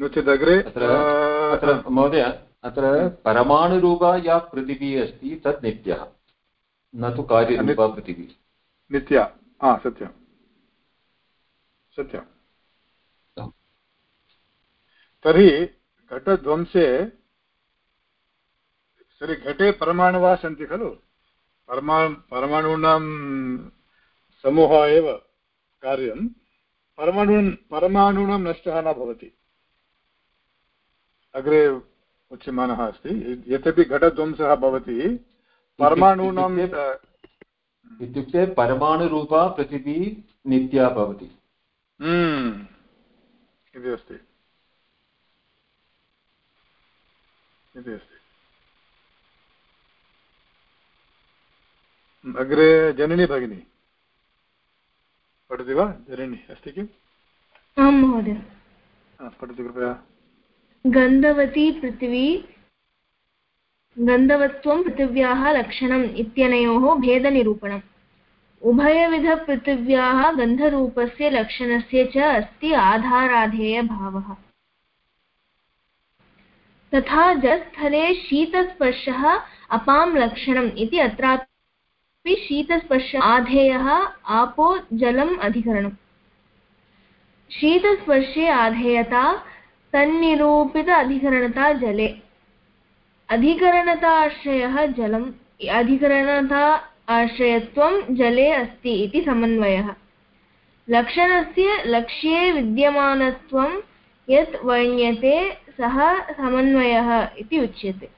नो चेत् अग्रे महोदय अत्र परमाणुरूपा या पृथिवी अस्ति तत् नित्यः। न तु कार्यरूपा पृथिवी। नित्या। हा सत्यं। सत्यं। तर्हि घटध्वंसे तर्हि घटे परमाणवः सन्ति खलु? परमा परमाणूनां समूहः एव कार्यं परमाणून् परमाणूनां नष्टः न भवति। अग्रे उच्यमानः अस्ति। यद्यपि घटध्वंसः भवति परमाणूनां इत्युक्ते परमाणुरूपा पृथिवी नित्या भवति। हम्म, इति अस्ति। इति अस्ति। अग्रे जननी भगिनी। पठति वा जननी अस्ति किम्? आं महोदय। पठतु कृपया। गन्धवती पृथिवी गन्धवत्वं पृथिव्याः लक्षणम् इत्यनयोः भेदनिरूपणम्। उभयविधपृथिव्याः गन्धरूपस्य लक्षणस्य च अस्ति आधाराधेयभावः। तथा जलस्थले शीतस्पर्शः अपां लक्षणम् इति अत्रापि शीतस्पर्श आधेयः आपो जलम् अधिकरणम्। शीतस्पर्शे आधेयता, तन्निरूपित अधिकरणता जले। अधिकरणताश्रयः जलम्, अधिकरणता आश्रयत्वं जले अस्ति इति समन्वयः। लक्षणस्य लक्ष्ये विद्यमानत्वं यत् वर्ण्यते सः समन्वयः इति उच्यते।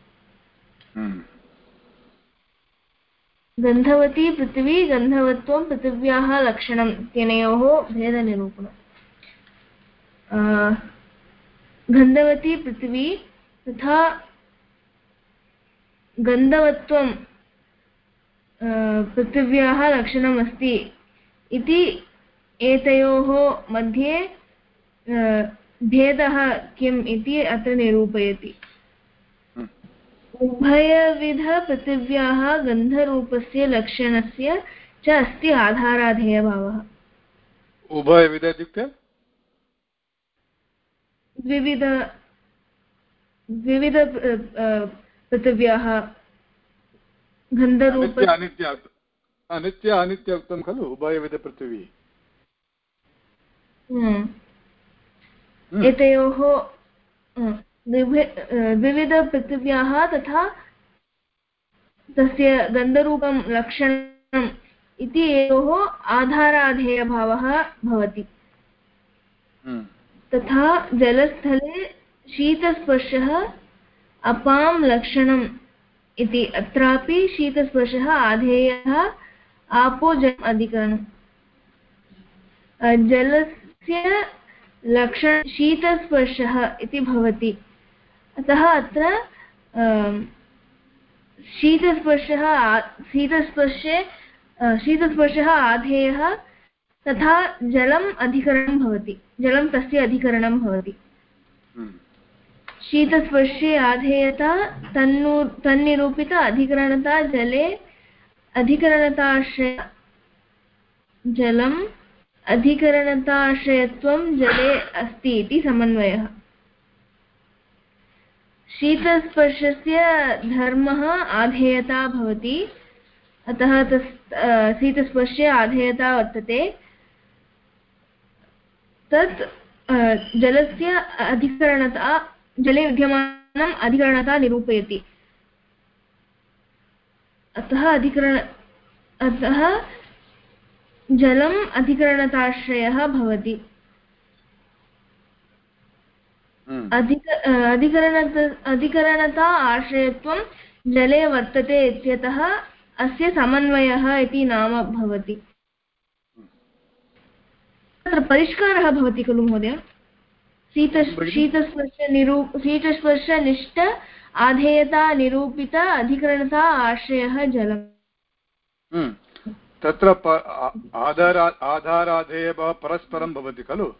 हम्म। गन्धवती पृथिवी गन्धवत्वं पृथिव्याः लक्षणम् इत्यनयोः भेदनिरूपणम्। गन्धवती पृथिवी तथा गन्धवत्वं पृथिव्याः लक्षणमस्ति इति एतयोः मध्ये भेदः किम् इति अत्र निरूपयति। उभयविधपृथिव्याः गन्धरूपस्य लक्षणस्य च अस्ति आधाराधेयभावः उभयविध इत्युक्ते द्विविध द्विविध पृथिव्याः गन्धरूप अनित्य अनित्य उक्तं खलु उभयविधपृथिवी हम्म। हम्म। एतयोः द्विविधपृथिव्याः तथा तस्य गन्धरूपं लक्षणम् इति एतयोः आधाराधेयभावः भवति। हम्म। तथा जलस्थले शीतस्पर्शः अपां लक्षणम् इति अत्रापि शीतस्पर्शः आधेयः आपो जलम् अधिकरणम् जलस्य लक्षण शीतस्पर्शः इति भवति। अतः अत्र शीतस्पर्शः शीतस्पर्शे शीतस्पर्शः आधेयः तथा जलम् अधिकरणं भवति। जलं तस्य अधिकरणं भवति। हम्म। शीतस्पर्शे आधेयता तन्नु तन्निरूपित अधिकरणता जले अधिकरणताश्रय जलम् अधिकरणताश्रयत्वं जले अस्ति इति समन्वयः। शीतस्पर्शस्य धर्मः आधेयता भवति। अतः तस् शीतस्पर्शे आधेयता वर्तते। तत् जलस्य अधिकरणता, जले विद्यमानम् अधिकरणता निरूपयति। अतः अधिकरण, अतः जलम् अधिकरणताश्रयः भवति। अधिक अधिकरणत अधिकरणता आश्रयत्वं जले वर्तते इत्यतः अस्य समन्वयः इति नाम भवति. तत्र परिष्कारः भवति खलु महोदय? शीत शीतस्पर्शनिरू शीतस्पर्शनिष्ठ आधेयता निरूपित अधिकरणता आश्रयः जलम्। हम्म। तत्र आधार आधाराधेयः परस्परं भवति खलु।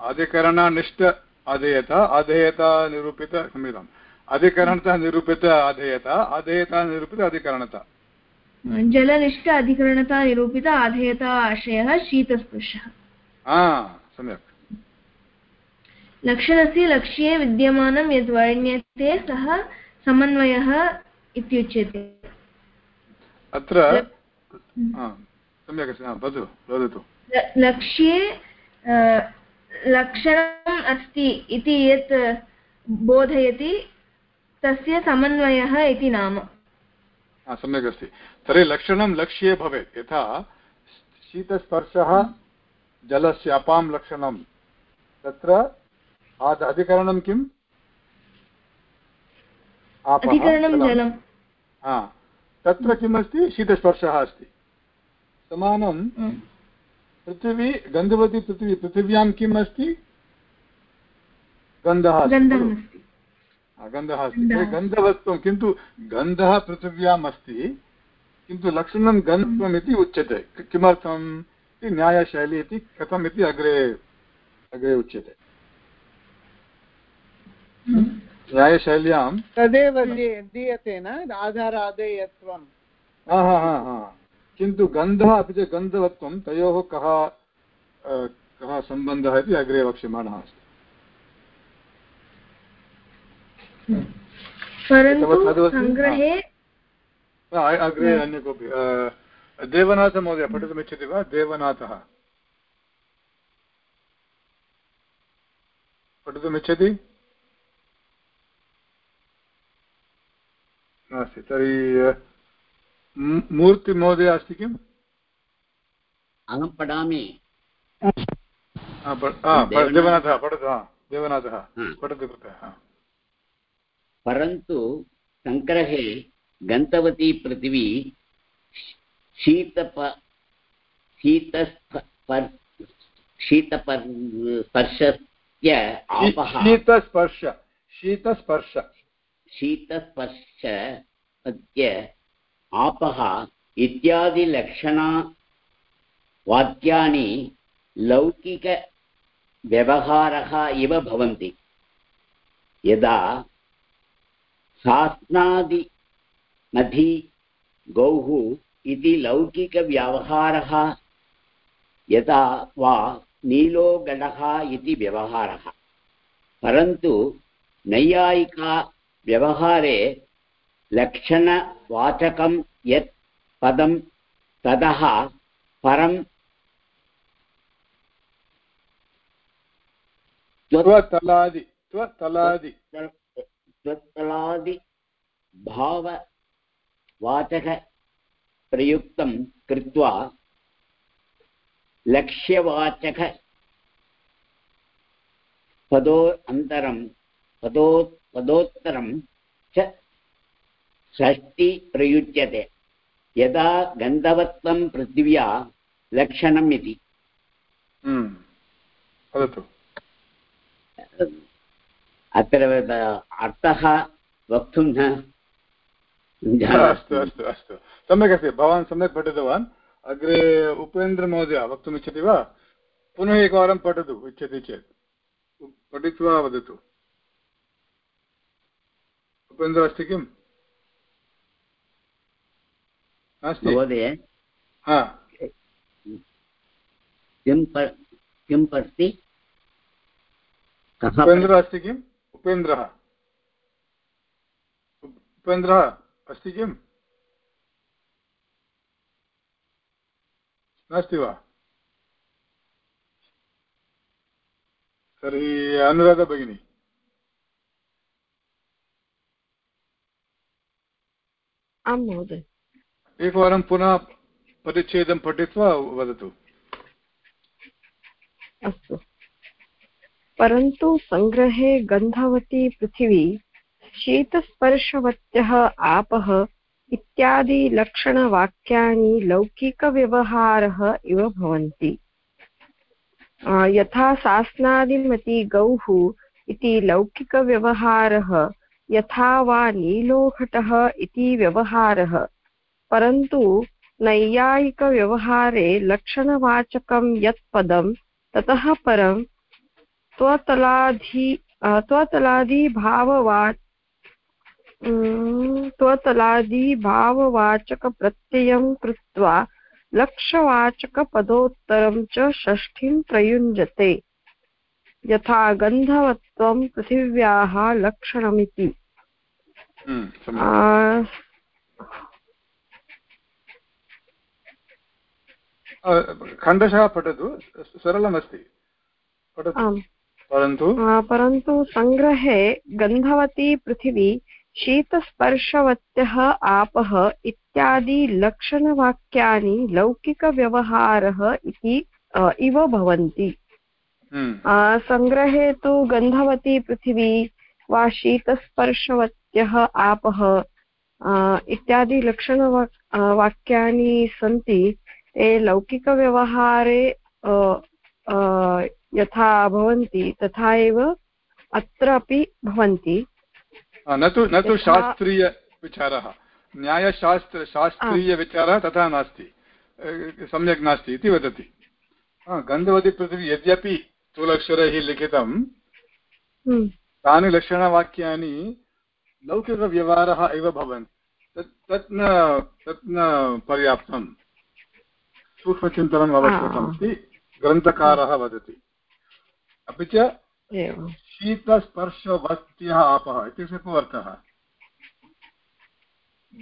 अधिकरणनिष्ठ अधेयता अधेयता निरूपित क्षम्यताम् अधिकरणतः निरूपित अधेयता अधेयता निरूपित अधिकरणता जलनिष्ठ अधिकरणता निरूपित आधेयता आशयः शीतस्पृशः सम्यक् लक्षणस्य लक्ष्ये विद्यमानं यद् वर्ण्यते सः समन्वयः इत्युच्यते अत्र सम्यक् अस्ति वदतु लक्ष्ये लक्षणम् अस्ति इति यत् बोधयति तस्य समन्वयः इति नाम। सम्यक् अस्ति तर्हि लक्षणं लक्ष्ये भवेत्। यथा शीतस्पर्शः जलस्य अपां लक्षणं। तत्र अधिकरणं किम्? तत्र किमस्ति? शीतस्पर्शः अस्ति। समानं। पृथिवी गन्धवती पृथिवी पृथिव्यां किम् अस्ति? गन्धः गन्धः अस्ति। गन्धवत्वं किन्तु गन्धः पृथिव्याम् अस्ति किन्तु लक्षणं गन्धत्वम् इति उच्यते। किमर्थम् इति न्यायशैली इति कथम् इति अग्रे अग्रे उच्यते। न्यायशैल्यां तदेव दीयते न? आधारादेयत्वं हा हा हा हा। किन्तु गन्धः अपि च गन्धवत्वं तयोः कः कः सम्बन्धः इति अग्रे वक्ष्यमाणः अस्ति। अग्रे अन्य कोऽपि देवनाथमहोदय पठितुमिच्छति वा? देवनाथः। पठितुमिच्छति? नास्ति तर्हि मूर्तिमहोदय अस्ति किम्? अहं पठामि। देवनाथः। पठतु देवनाथः पठतु परन्तु सङ्ग्रहे गन्तवती पृथिवी शीतप शीतस्पर् शीतस्पर्शस्य आपः। शीतस्पर्श शीतस्पर्श। शीतस्पर्श अद्य आपः इत्यादिलक्षणा वाक्यानि लौकिकव्यवहारः इव भवन्ति। यदा सास्नादि नदी गौः इति लौकिकव्यवहारः यथा वा नीलो गडः इति व्यवहारः। परन्तु नैयायिका लक्षणवाचकं यत् पदं ततः परं त्वतलादि त्वतलादि त्वतलादि भाववाचक कृत्वा लक्ष्यवाचक पदो अन्तरं पदो पदोत्तरं च षष्टि प्रयुज्यते। यदा गन्धवत्वं पृथिव्या लक्षणम् इति। हम्म। वदतु। अत्र अर्थः वक्तुं न अस्तु अस्तु अस्तु। सम्यक् अस्ति। भवान् सम्यक् पठितवान्। अग्रे उपेन्द्रमहोदय वक्तुमिच्छति वा? पुनः एकवारं पठतु इच्छति चेत्। पठित्वा वदतु। उपेन्द्र अस्ति किम् अस्ति महोदय हा। किं किं पठति उपेन्द्रः अस्ति किम्? उपेन्द्रः। उपेन्द्रः अस्ति किम्? नास्ति वा? तर्हि अनुराधा भगिनी। आं महोदय। एकवारं पुनः परिच्छेदं पठित्वा वदतु। अस्तु। परन्तु सङ्ग्रहे गन्धवती पृथिवी, शीतस्पर्शवत्यः आपः इत्यादि लक्षणवाक्यानि लौकिकव्यवहारः इव भवन्ति। यथा सास्नादिमति गौः इति लौकिकव्यवहारः, यथा वा नीलोघटः इति व्यवहारः परन्तु नैयायिकव्यवहारे लक्षणवाचकं यत् पदं ततः परं त्वतलाधि त्वतलादिभाववा त्वतलादिभाववाचकप्रत्ययं कृत्वा लक्षवाचकपदोत्तरं च षष्ठीं प्रयुञ्जते। यथा गन्धवत्वं पृथिव्याः लक्षणमिति। खण्डशः पठतु सरलमस्ति। परन्तु परन्तु सङ्ग्रहे गन्धवती पृथिवी शीतस्पर्शवत्यः आपः इत्यादि लक्षणवाक्यानि लौकिकव्यवहारः इति इव भवन्ति। हम्म। सङ्ग्रहे तु गन्धवती पृथिवी वा शीतस्पर्शवत्यः आपः इत्यादि लक्षणवा वाक्यानि सन्ति। ते लौकिकव्यवहारे यथा भवन्ति तथा एव अत्र अपि भवन्ति न तु न तु शास्त्रीयविचारः न्यायशास्त्र शास्त्रीयविचारः तथा नास्ति। सम्यक् नास्ति इति वदति। गन्धवती पृथिवी यद्यपि स्थूलक्षरैः लिखितं हम्म। तानि लक्षणवाक्यानि लौकिकव्यवहारः एव भवन्ति तत् तत् न तत् न पर्याप्तं सूक्ष्मचिन्तनम् आवश्यकमस्ति ग्रन्थकारः वदति। अपि च शीतस्पर्शवत्यः आपः इत्युक्ते को अर्थः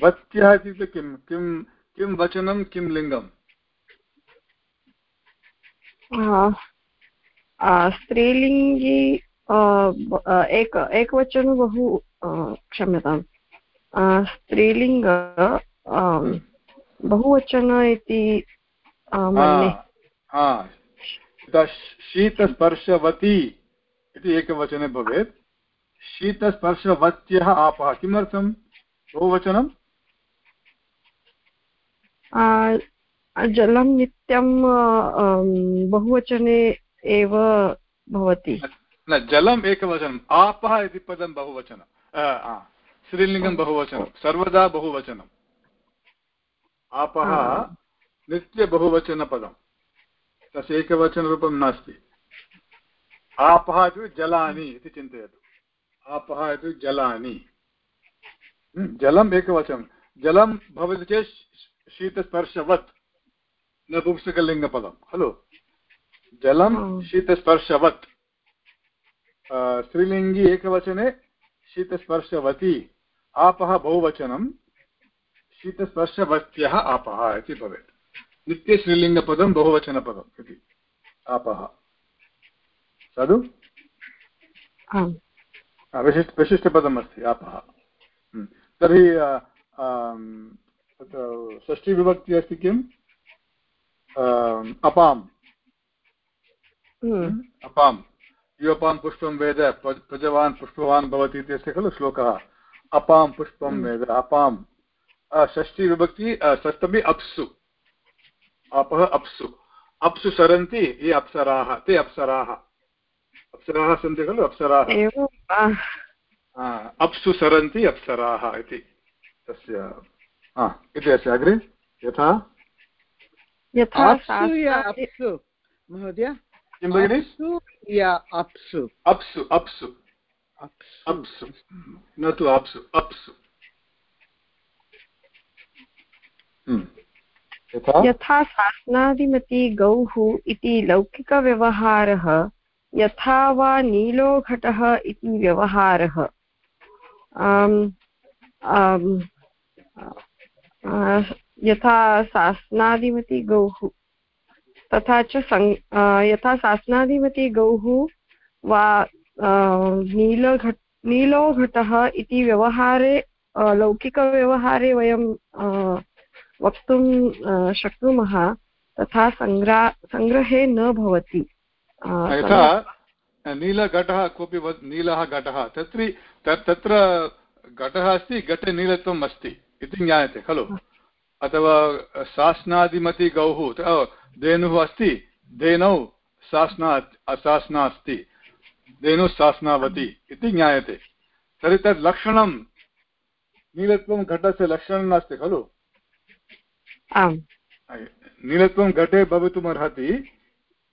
वत्यः इत्युक्ते किं? किं किं वचनं किं लिङ्गम्? स्त्रीलिङ्गी एक एकवचनं बहु क्षम्यताम्। स्त्रीलिङ्ग बहुवचन इति शीतस्पर्शवती इति एकवचने भवेत्। शीतस्पर्शवत्यः आपः किमर्थं बहुवचनं जलं नित्यं बहुवचने एव भवति। न जलम् एकवचनम् आपः इति पदं बहुवचनं स्त्रीलिङ्गं बहुवचनं सर्वदा बहुवचनम्। आपः नित्यबहुवचनपदं तस्य एकवचनरूपं नास्ति। आपः इति जलानि इति चिन्तयतु। आपः इति जलानि जलम् एकवचनं। जलं भवति चेत् शीतस्पर्शवत्। नपुंसकलिङ्गपदं खलु? जलं शीतस्पर्शवत्। स्त्रीलिङ्गी एकवचने शीतस्पर्शवती। आपः बहुवचनं शीतस्पर्शवत्यः आपः इति भवेत्। नित्यश्रीलिङ्गपदं बहुवचनपदम् इति। आपः। साधु? विशिष्ट विशिष्टपदम् अस्ति आपः तर्हि षष्ठीविभक्तिः अस्ति किम् अपाम्। अपाम्। युवपां पुष्पं वेद प्रजवान् पुष्पवान् भवति इति अस्ति खलु श्लोकः। अपां पुष्पं वेद अपां षष्ठीविभक्ति सप्तमी अप्सु। अपः अप्सु। अप्सु सरन्ति ये अप्सराः ते अप्सराः। अप्सराः सन्ति खलु अप्सराः। अप्सु सरन्ति अप्सराः इति। तस्य इति अस्ति अग्रे? यथा? यथा महोदय? किं भगिनि? अप्सु अप्सु। अप्सु। अप्सु। न तु अप्सु अप्सु। हम्म। यथा? शासनादिमति गौः इति लौकिकव्यवहारः, यथा वा नीलो घटः इति व्यवहारः। यथा शासनादिमति गौः तथा च यथा शासनाधिपति गौः वा नीलघट नीलो घटः इति व्यवहारे लौकिकव्यवहारे वयं वक्तुं शक्नुमः तथा सङ्ग्रा सङ्ग्रहे न भवति। यथा नीलघटः कोऽपि नीलः घटः तत्र तत्र घटः अस्ति घटे नीलत्वम् अस्ति इति ज्ञायते खलु? अथवा शासनादिमति गौः धेनुः अस्ति धेनौ शासना अशासना अस्ति धेनुः शासनावती इति ज्ञायते। तर्हि तत् लक्षणं नीलत्वं घटस्य लक्षणं नास्ति खलु? नीलत्वं घटे भवितुमर्हति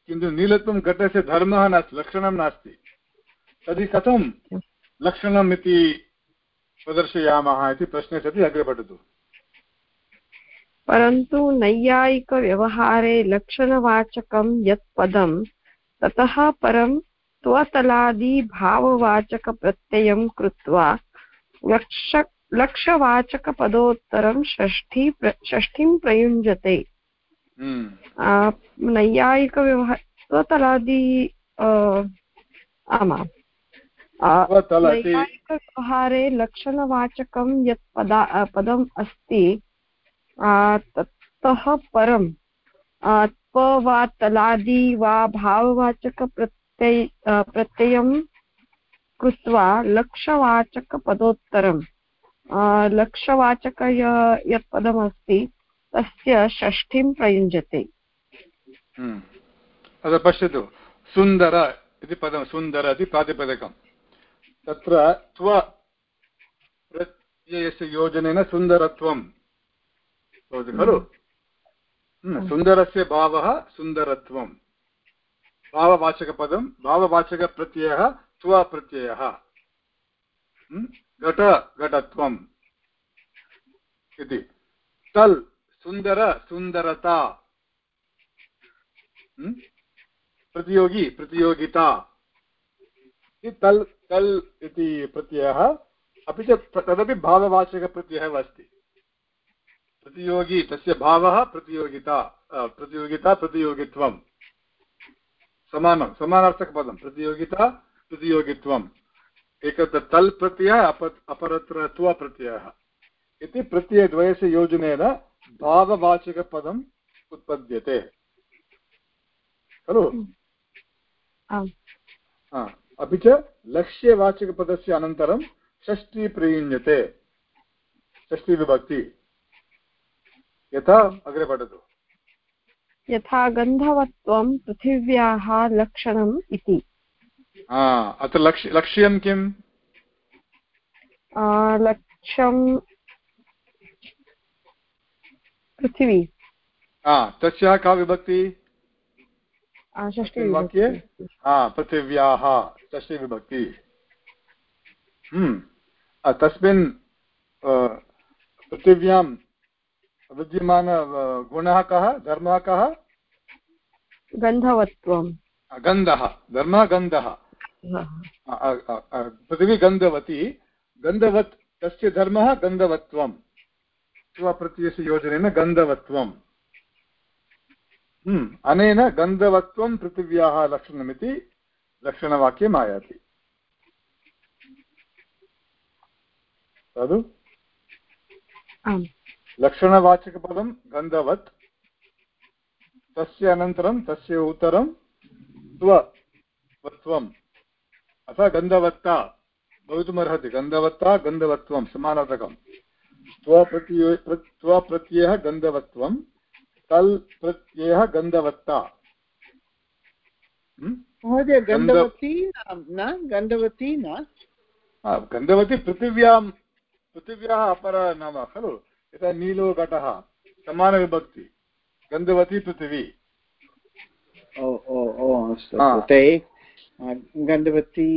किन्तु नीलत्वं घटस्य धर्मः नास्ति लक्षणं नास्ति। तर्हि कथं लक्षणम् इति प्रदर्शयामः इति प्रश्ने सति अग्रे पठतु। परन्तु नैयायिकव्यवहारे लक्षणवाचकं यत् पदं ततः परं स्वतलादिभाववाचकप्रत्ययं कृत्वा लक्ष लक्षवाचकपदोत्तरं षष्ठी षष्ठीं प्रयुञ्जते। हम्म। नैयायिकव्यवहार स्वतलादि आमाम् नैयायिकव्यवहारे लक्षणवाचकं यत् पदा पदम् अस्ति ततः परं त्व वा तलादि वा भाववाचकप्रत्यय प्रत्ययं कृत्वा लक्षवाचकपदोत्तरं लक्षवाचक यत् पदमस्ति तस्य षष्ठीं प्रयुञ्जते। हम्म। अत्र पश्यतु सुन्दर इति पदं सुन्दर इति प्रातिपदिकं तत्र त्व प्रत्ययस्य योजनेन सुन्दरत्वं भवति खलु? हम्म, सुन्दरस्य भावः सुन्दरत्वं। भाववाचकपदं भाववाचकप्रत्ययः त्वप्रत्ययः। हम्म, घट घटत्वम् इति। तल् सुन्दर सुन्दरता। हम्म, प्रतियोगी प्रतियोगिता। तल् तल् इति प्रत्ययः। अपि च तदपि भाववाचकप्रत्ययः अस्ति। प्रतियोगी तस्य भावः प्रतियोगिता प्रतियोगिता प्रतियोगित्वं समानं समानार्थकपदं। प्रतियोगिता प्रतियोगित्वम्। एकत्र तल् प्रत्ययः अप अपरत्र त्व प्रत्ययः इति प्रत्ययद्वयस्य योजनेन भाववाचकपदम् उत्पद्यते। खलु? अपि च लक्ष्यवाचकपदस्य अनन्तरं षष्ठी प्रयुञ्जते षष्ठीविभक्ति यथा अग्रे पठतु। यथा गन्धवत्वं पृथिव्याः लक्षणम् इति। अत्र लक्ष्य लक्ष्यं किम् लक्ष्यं पृथिवी। तस्याः का विभक्ति? वाक्ये? पृथिव्याः षष्ठीविभक्ति हम्म। तस्मिन् पृथिव्यां विद्यमान गुणः कः? धर्मः कः? गन्धवत्वं गन्धः धर्मः गन्धः पृथिवी गन्धवती गन्धवत् तस्य धर्मः गन्धवत्वं स्वप्रत्ययस्य योजनेन गन्धवत्वम्। हम्म। अनेन गन्धवत्वं पृथिव्याः लक्षणमिति लक्षणवाक्यम् आयाति तद् लक्षणवाचकपदं गन्धवत् तस्य अनन्तरं तस्य उत्तरं स्वत्वम् अतः गन्धवत्ता भवितुमर्हति। गन्धवत्ता गन्धवत्वं समानार्थकं स्वप्रत्ययो स्वप्रत्ययः गन्धवत्वं तल् प्रत्ययः गन्धवत्ता। हम्म? महोदय गन्धवती न? गन्धवती न? गन्धवती पृथिव्यां पृथिव्याः अपर नाम खलु? यथा नीलो घटः समानविभक्ति। गन्धवती पृथिवी। ओ ओ ओ अस्तु गन्धवती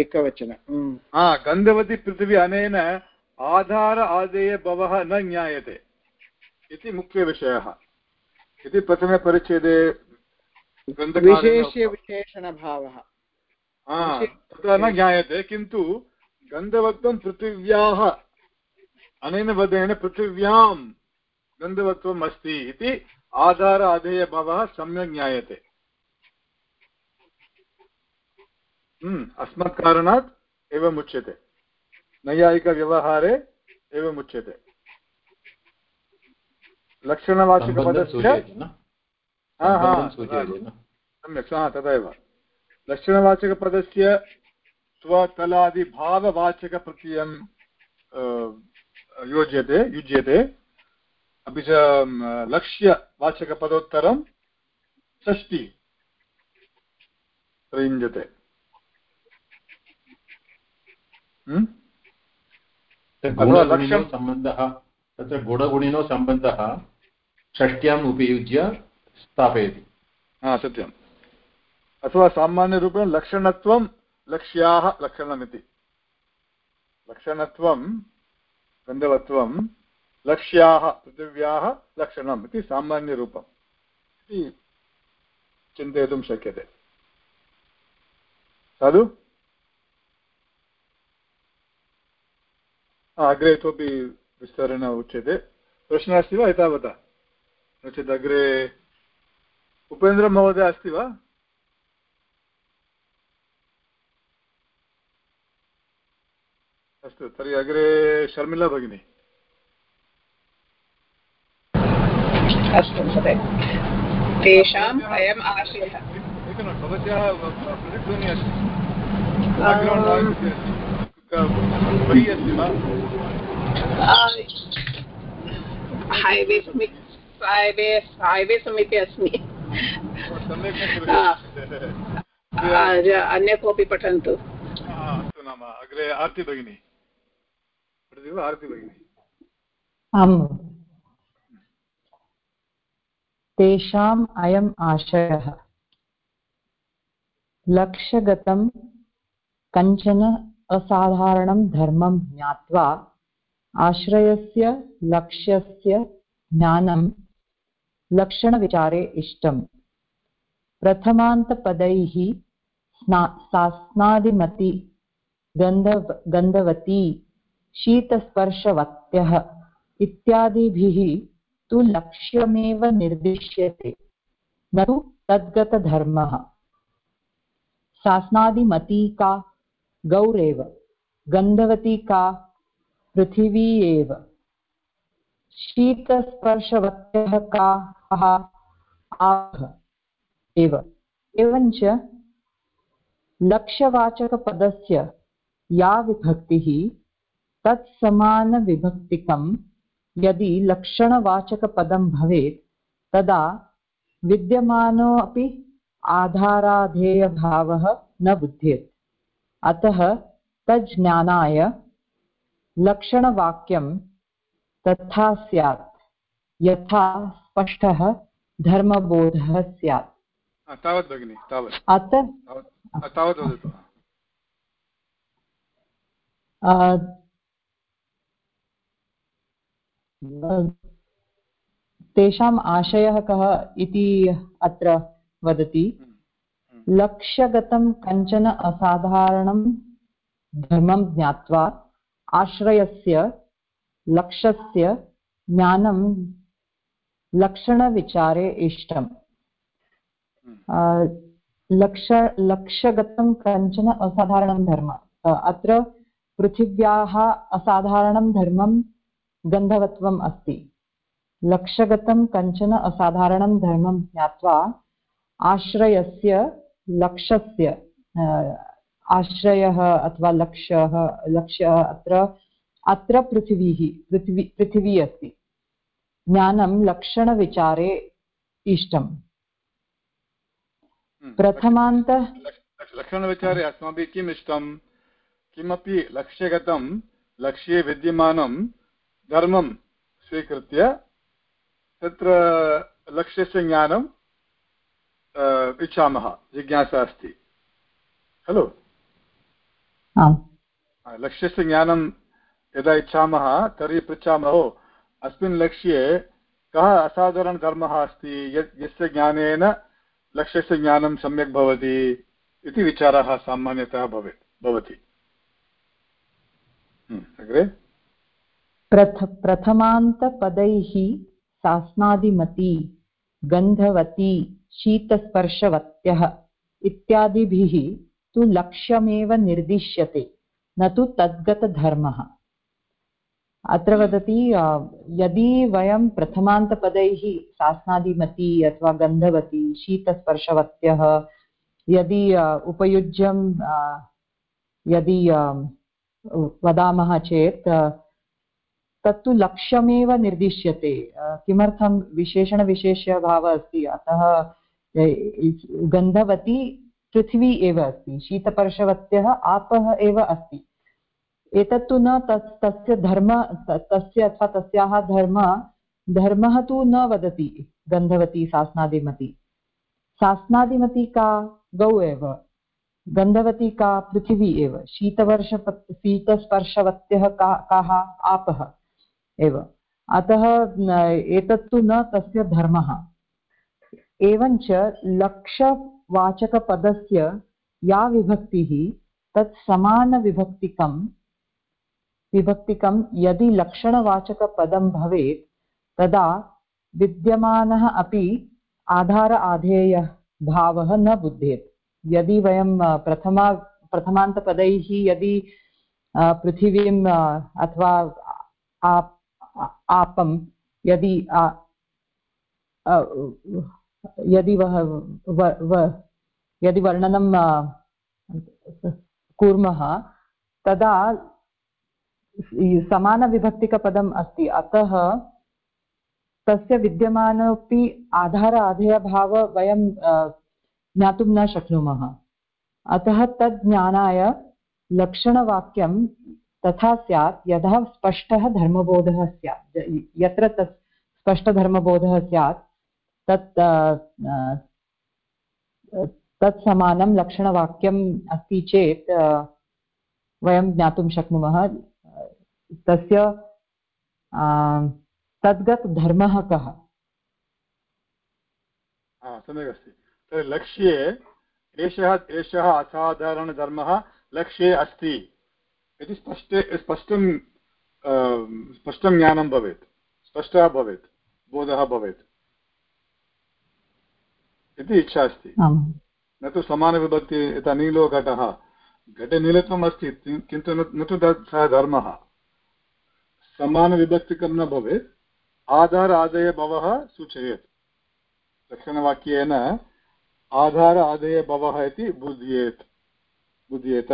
एकवचनं हा गन्धवती पृथिवी अनेन आधार आदेयभवः न ज्ञायते इति मुख्यविषयः इति प्रथमे परिच्छेदे विशेष्यविशेषणभावः तत्र न ज्ञायते किन्तु गन्धवत्वं पृथिव्याः अनेन वदेन पृथिव्यां गन्धवत्वम् अस्ति इति आधार अधेयभावः सम्यक् ज्ञायते अस्मात् कारणात् एवम् उच्यते। नैयायिकव्यवहारे एवमुच्यते लक्षणवाचकपदस्य सम्यक् हा तदेव लक्षणवाचकपदस्य स्वतलादिभाववाचकप्रत्ययं योज्यते युज्यते। अपि च लक्ष्यवाचकपदोत्तरं षष्टि प्रयुञ्जते सम्बन्धः तत्र गुणगुणिनो सम्बन्धः षष्ट्याम् उपयुज्य स्थापयति। हा सत्यम्। अथवा सामान्यरूपेण लक्षणत्वं लक्ष्याः लक्षणमिति। लक्षणत्वं गन्धवत्वं लक्ष्याः पृथिव्याः लक्षणम् इति सामान्यरूपम्। इति चिन्तयितुं शक्यते। साधु? अग्रे इतोपि विस्तरेण उच्यते प्रश्नः अस्ति वा एतावता नो चेत् अग्रे उपेन्द्रमहोदय अस्ति वा अस्तु तर्हि अग्रे शर्मिला भगिनी अस्तु महोदय तेषाम् अयम् आशयः भवत्याः प्रतिध्वनिः अस्ति अस्ति वा हैवे हैवे हैवे समीपे अस्मि अन्य कोऽपि पठन्तु अस्तु नाम अग्रे आर्ति भगिनी पठति वा आरति भगिनि आम् तेषाम् अयम् आशयः लक्ष्यगतं कञ्चन असाधारणं धर्मं ज्ञात्वा आश्रयस्य, लक्ष्यस्य ज्ञानं, लक्षणविचारे इष्टम्। प्रथमान्तपदैः सास्नादिमति गन्धव गन्धवती, शीतस्पर्शवत्यः इत्यादिभिः तु लक्ष्यमेव निर्दिश्यते, न तु तद्गतधर्मः। सास्नादिमती का गौरेव गन्धवती का पृथिवी एव शीतस्पर्शवत्यः काः आह एव एवञ्च लक्ष्यवाचकपदस्य या विभक्तिः तत्समानविभक्तिकं यदि लक्षणवाचकपदं भवेत् तदा विद्यमानोऽपि आधाराधेयभावः न बुध्येत् अतः तज्ज्ञानाय लक्षणवाक्यं तथा स्यात् यथा स्पष्टः धर्मबोधः स्यात्। तावत् भगिनि तावत्। अत तावत् वदतु। तेषाम् आशयः कः इति अत्र वदति। हम्म। लक्ष्यगतं कञ्चन असाधारणं धर्मं ज्ञात्वा आश्रयस्य लक्ष्यस्य ज्ञानं लक्षणविचारे इष्टम्। हम्म। लक्ष लक्ष्यगतं कञ्चन असाधारणं धर्म। अत्र पृथिव्याः असाधारणं धर्मं गन्धवत्वम् अस्ति। लक्ष्यगतं कञ्चन असाधारणं धर्मं ज्ञात्वा आश्रयस्य लक्ष्यस्य आश्रयः अथवा लक्ष्यः लक्ष्यः अत्र अत्र पृथिवीः पृथिवी पृथिवी अस्ति। ज्ञानं लक्षणविचारे इष्टम्। हम्म, प्रथमान्त लक्षणविचारे अस्माभिः किम् इष्टं किमपि लक्ष्यगतं लक्ष्ये विद्यमानं धर्मं स्वीकृत्य तत्र लक्ष्यस्य ज्ञानं इच्छामः जिज्ञासा अस्ति। खलु? लक्ष्यस्य ज्ञानं यदा इच्छामः तर्हि पृच्छामः अस्मिन् लक्ष्ये कः असाधारणधर्मः अस्ति? यस्य ज्ञानेन लक्ष्यस्य ज्ञानं सम्यक् भवति इति विचारः सामान्यतः भवेत् भवति। हम्म, अग्रे? प्रथ प्रथमान्तपदैः सास्नादिमती गन्धवती शीतस्पर्शवत्यः इत्यादिभिः तु लक्ष्यमेव निर्दिश्यते, न तु तद्गतधर्मः। अत्र वदति यदि वयं प्रथमान्तपदैः सास्नादिमती अथवा गन्धवती, शीतस्पर्शवत्यः, यदि उपयुज्यं यदि वदामः चेत् तत्तु लक्ष्यमेव निर्दिश्यते। किमर्थं विशेषणविशेषभावः अस्ति, अतः गन्धवती पृथिवी एव अस्ति, शीतपर्शवत्यः आपः एव अस्ति। एतत्तु न तस्, तस्य धर्म तस्य अथवा तस्याः धर्म, धर्मः तु न वदति गन्धवती सास्नादिमती सास्नादिमती का गौ एव, गन्धवती का पृथिवी एव शीतवर्ष शीतस्पर्शवत्यः का, काः आपः एव। अतः एतत्तु न तस्य धर्मः। एवञ्च लक्षवाचकपदस्य या विभक्तिः तत् समानविभक्तिकं विभक्तिकं यदि लक्षणवाचकपदं भवेत्, तदा विद्यमानः अपि आधार आधेयः भावः न बुध्येत् यदि वयं प्रथमा, प्रथमान्तपदैः यदि पृथिवीम् अथवा आप् आपं, यदि यदि यदि वर्णनं कुर्मः, तदा समानविभक्तिकपदम् अस्ति। अतः तस्य विद्यमानोपि आधार अधेयभाव वयं ज्ञातुं न शक्नुमः। अतः तद् ज्ञानाय लक्षणवाक्यं तथा स्यात् यदा स्पष्टः धर्मबोधः स्यात्। यत्र तत् स्पष्टधर्मबोधः स्यात् तत् तत् समानं लक्षणवाक्यम् अस्ति चेत् वयं ज्ञातुं शक्नुमः। तस्य तद्गत् धर्मः कः? सम्यक् अस्ति तर्हि लक्ष्ये, एषः एषः असाधारणधर्मः लक्ष्ये अस्ति। इति स्पष्टे, स्पष्टं स्पष्टं ज्ञानं भवेत्। स्पष्टः भवेत्। बोधः भवेत्। इति इच्छा अस्ति। न तु समानविभक्ति यथा नीलो घटः घटे नीलत्वम् अस्ति किन्तु न तु सः धर्मः। समानविभक्तिकं न भवेत् आधार आदयभवः सूचयेत्। लक्षणवाक्येन आधार आदेयभवः इति बुध्येत् बुध्येत।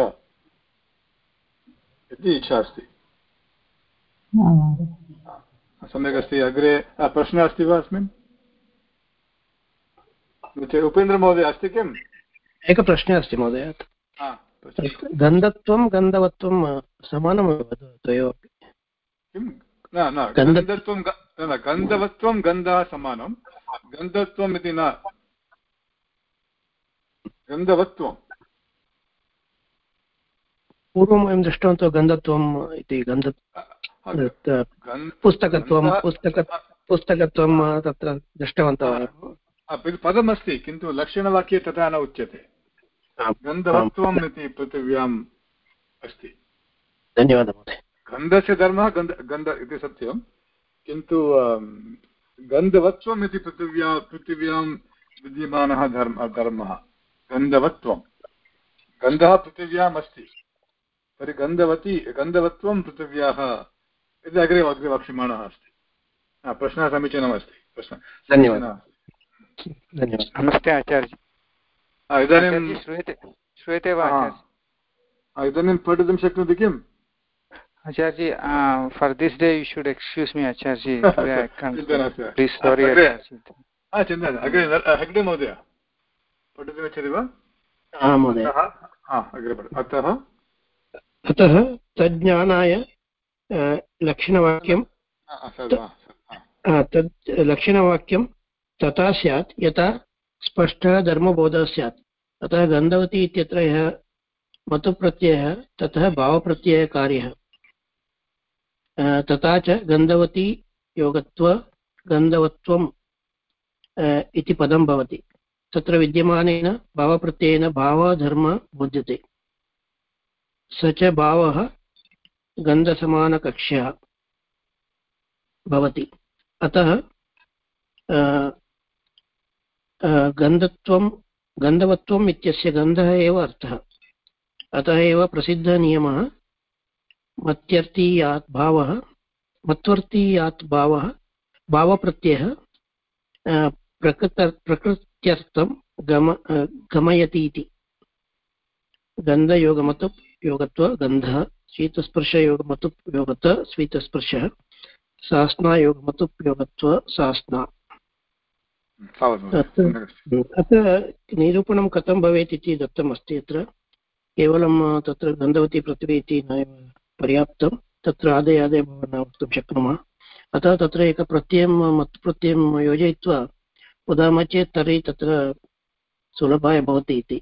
इति इच्छा अस्ति। सम्यक् अस्ति अग्रे प्रश्नः अस्ति वा अस्मिन्? उपेन्द्रमहोदय अस्ति किम् एकः प्रश्नः अस्ति महोदय गन्धत्वं गन्धवत्वं समानमेव द्वयोपि किं न न गन्धत्वं न गन्धवत्वं गन्धः समानं गन्धत्वम् इति न गन्धवत्वं पूर्वं वयं दृष्टवन्तः गन्धत्वम् इति गन्ध पुस्तकत्वं पुस्तक पुस्तकत्वं तत्र दृष्टवन्तः पदमस्ति किन्तु लक्षणवाक्ये तथा न उच्यते। गन्धवत्वम् इति पृथिव्याम् अस्ति। धन्यवादः महोदय। गन्धस्य धर्मः गन्ध गन्ध इति सत्यं किन्तु गन्धवत्वम् इति पृथिव्या पृथिव्यां विद्यमानः धर्म धर्मः। गन्धवत्वं गन्धः पृथिव्याम् अस्ति तर्हि गन्धवती गन्धवत्वं पृथिव्याः इति अग्रे अग्रे वक्ष्यमाणः अस्ति प्रश्नः समीचीनमस्ति। प्रश्नः धन्यवादः। नमस्ते आचार्य इदानीं श्रूयते श्रूयते वा इदानीं पठितुं शक्नोति किम् Acharji, uh, for this day you should excuse me, Acharji. I can't. Please, sorry, Acharji. चिन्ता अग्रे हेग्डे महोदय पठितुमिच्छति वा महोदय अग्रे अतः अतः तज्ज्ञानाय लक्षणवाक्यं तत् लक्षणवाक्यं तथा स्यात्, यथा स्पष्टः धर्मबोधः स्यात्। अतः गन्धवती इत्यत्र यः मतुप्रत्ययः, ततः भावप्रत्ययकार्यः तथा च गन्धवती योगत्व, गन्धवत्वम् इति पदं भवति। तत्र विद्यमानेन भावप्रत्ययेन भावधर्म बुध्यते। स च भावः गन्धसमानकक्ष्यः भवति। अतः गन्धत्वं, गन्धवत्वम् इत्यस्य गन्धः एव अर्थः। अतः एव प्रसिद्धनियमः। मत्यर्थीयात् भावः मत्वर्थीयात् भावः, भावप्रत्ययः प्रकृत, प्रकृत्यर्थं गम गमयति इति। गन्धयोगमतुप् योगत्व गन्धः, शीतस्पर्शयोगमतुप् योगत्व शीतस्पर्शः, सास्नायोगमतुप् योगत्व सास्ना। अत्र निरूपणं कथं भवेत् इति दत्तमस्ति अत्र केवलं तत्र गन्धवती पृथ्वी इति नैव पर्याप्तं। तत्र आदे आदे भवनं वक्तुं शक्नुमः। अतः तत्र एकः प्रत्ययं मत्प्रत्ययं योजयित्वा वदामः चेत् तर्हि तत्र सुलभाय भवति इति।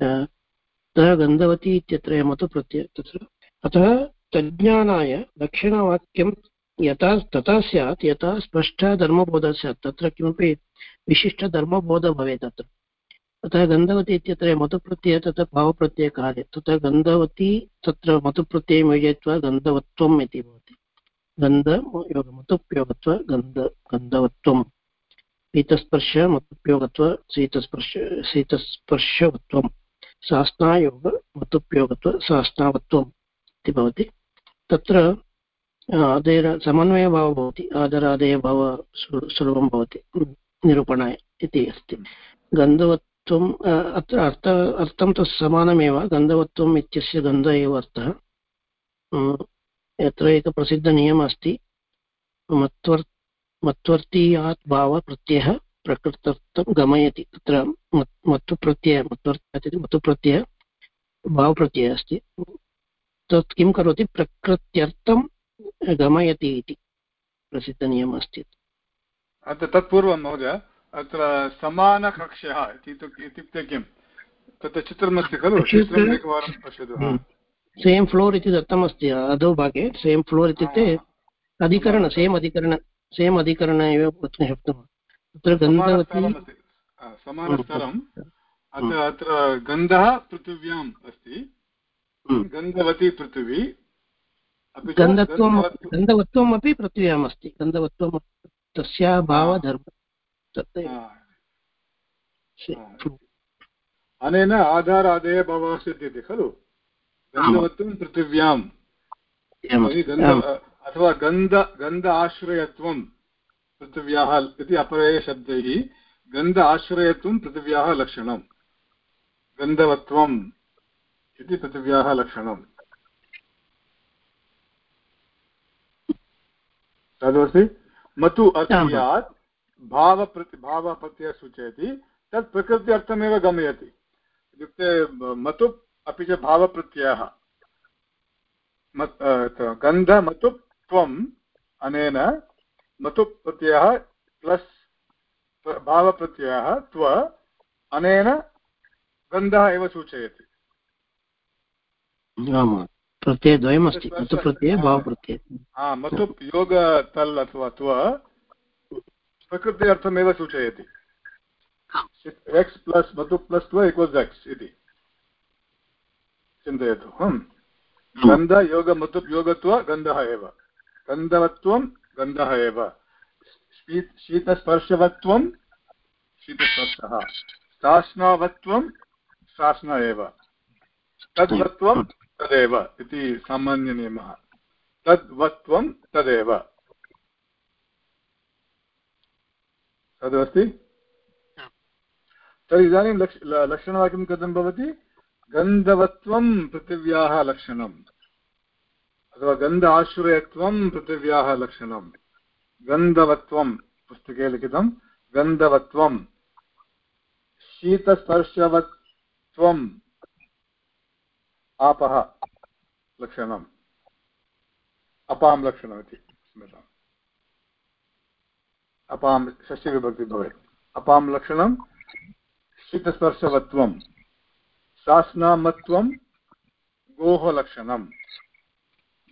अतः गन्धवती इत्यत्र मतुप्रत्ययः तत्र। अतः तज्ज्ञानाय दक्षिणवाक्यं यथा, तथा स्यात्, यथा स्पष्टः धर्मबोधः स्यात्, तत्र किमपि विशिष्टधर्मबोधः भवेत् तत्र अतः गन्धवती इत्यत्र मतुप्रत्ययः, तत्र भावप्रत्ययकार्य तत्र गन्धवती, तत्र मतुप्रत्ययं योजयित्वा गन्धवत्वम् इति भवति। गन्ध मतुप्योगत्व गन्ध गन्धवत्वं शीतस्पर्श, मतुप्योगत्व शीतस्पर्श शीतस्पर्शवत्वं शास्नायोग, मतुप्योगत्व शास्नावत्वम् इति भवति। तत्र आदेर समन्वयभावः भवति आदरादेयभाव सुलभं भवति, निरूपणाय इति अस्ति। गन्धवत् त्वम् अत्र अर्थ, अर्थं तु समानमेव, गन्धवत्वम् इत्यस्य गन्ध एव अर्थः। यत्र एकः प्रसिद्धनियमः अस्ति, मत्वर्, मत्वर्तीयात् भावप्रत्ययः प्रकृत्यर्थं गमयति। तत्र मत्तुप्रत्ययः मत्वर्त्यात् इति मत्तुप्रत्ययः भावप्रत्ययः अस्ति। तत् किं करोति? प्रकृत्यर्थं गमयति इति प्रसिद्धनियमः अस्ति अत्र तत्पूर्वं महोदय अत्र समानकक्ष्यः इत्युक्ते किं? तत्र चित्रमस्ति खलु? एकवारं पश्यतु। सेम् फ्लोर् इति दत्तमस्ति अधो भागे सेम् फ्लोर् इत्युक्ते अधिकरण सेम् अधिकरण सेम् अधिकरण एव वक्तुं शक्नुमः। तत्र गन्धवती समानस्तरम् अत्र अत्र गन्धः पृथिव्याम् अस्ति। गन्धवती पृथिवी। गन्धत्वं गन्धवत्वम् अपि पृथिव्याम् अस्ति गन्धवत्वं तस्याः भावधर्म अनेन आधारादेय भवः सिद्ध्यति खलु? गन्धवत्वं पृथिव्याम्। अथवा गन्ध गन्ध आश्रयत्वं पृथिव्याः इति अपरयशब्दैः गन्ध आश्रयत्वं पृथिव्याः लक्षणं गन्धवत्वम् इति पृथिव्याः लक्षणम्। तदस्ति मतु अस्यात् भावप्रति भावप्रत्ययः सूचयति तत् प्रकृत्यर्थमेव गमयति। इत्युक्ते मतु अपि च भावप्रत्ययः। गन्धमतुप् त्वम् अनेन मतुप् प्रत्ययः प्लस् भावप्रत्ययः त्व अनेन गन्धः एव सूचयति। प्रत्ययद्वयमस्ति मतुप्रत्यये भावप्रत्यये मतुप् योग तल् अथवा त्व प्रकृति अर्थमेव सूचयति एक्स् प्लस् मतुप् प्लस् त्व इक्वल्स् एक्स् इति चिन्तयतु गन्ध योग मतुप् योगत्व गन्धः एव गन्धवत्वं गन्धः एव शीतस्पर्शवत्वं शीतस्पर्शः शासनावत्वं शासन एव तद्वत्वं तदेव इति सामान्यनियमः तद्वत्वं तदेव। तदस्ति? तर्हि इदानीं लक्ष लक्षणवाक्यं कथं भवति? गन्धवत्वं पृथिव्याः लक्षणम्। अथवा गन्ध आश्रयत्वं पृथिव्याः लक्षणं गन्धवत्वं पुस्तके लिखितं गन्धवत्वं। शीतस्पर्शवत्वम् आपः लक्षणम्। अपां लक्षणमिति स्मृतम्। अपां षष्ठीविभक्ति भवेत्। अपां लक्षणं शीतस्पर्शवत्वं शासनामत्वं गोः लक्षणं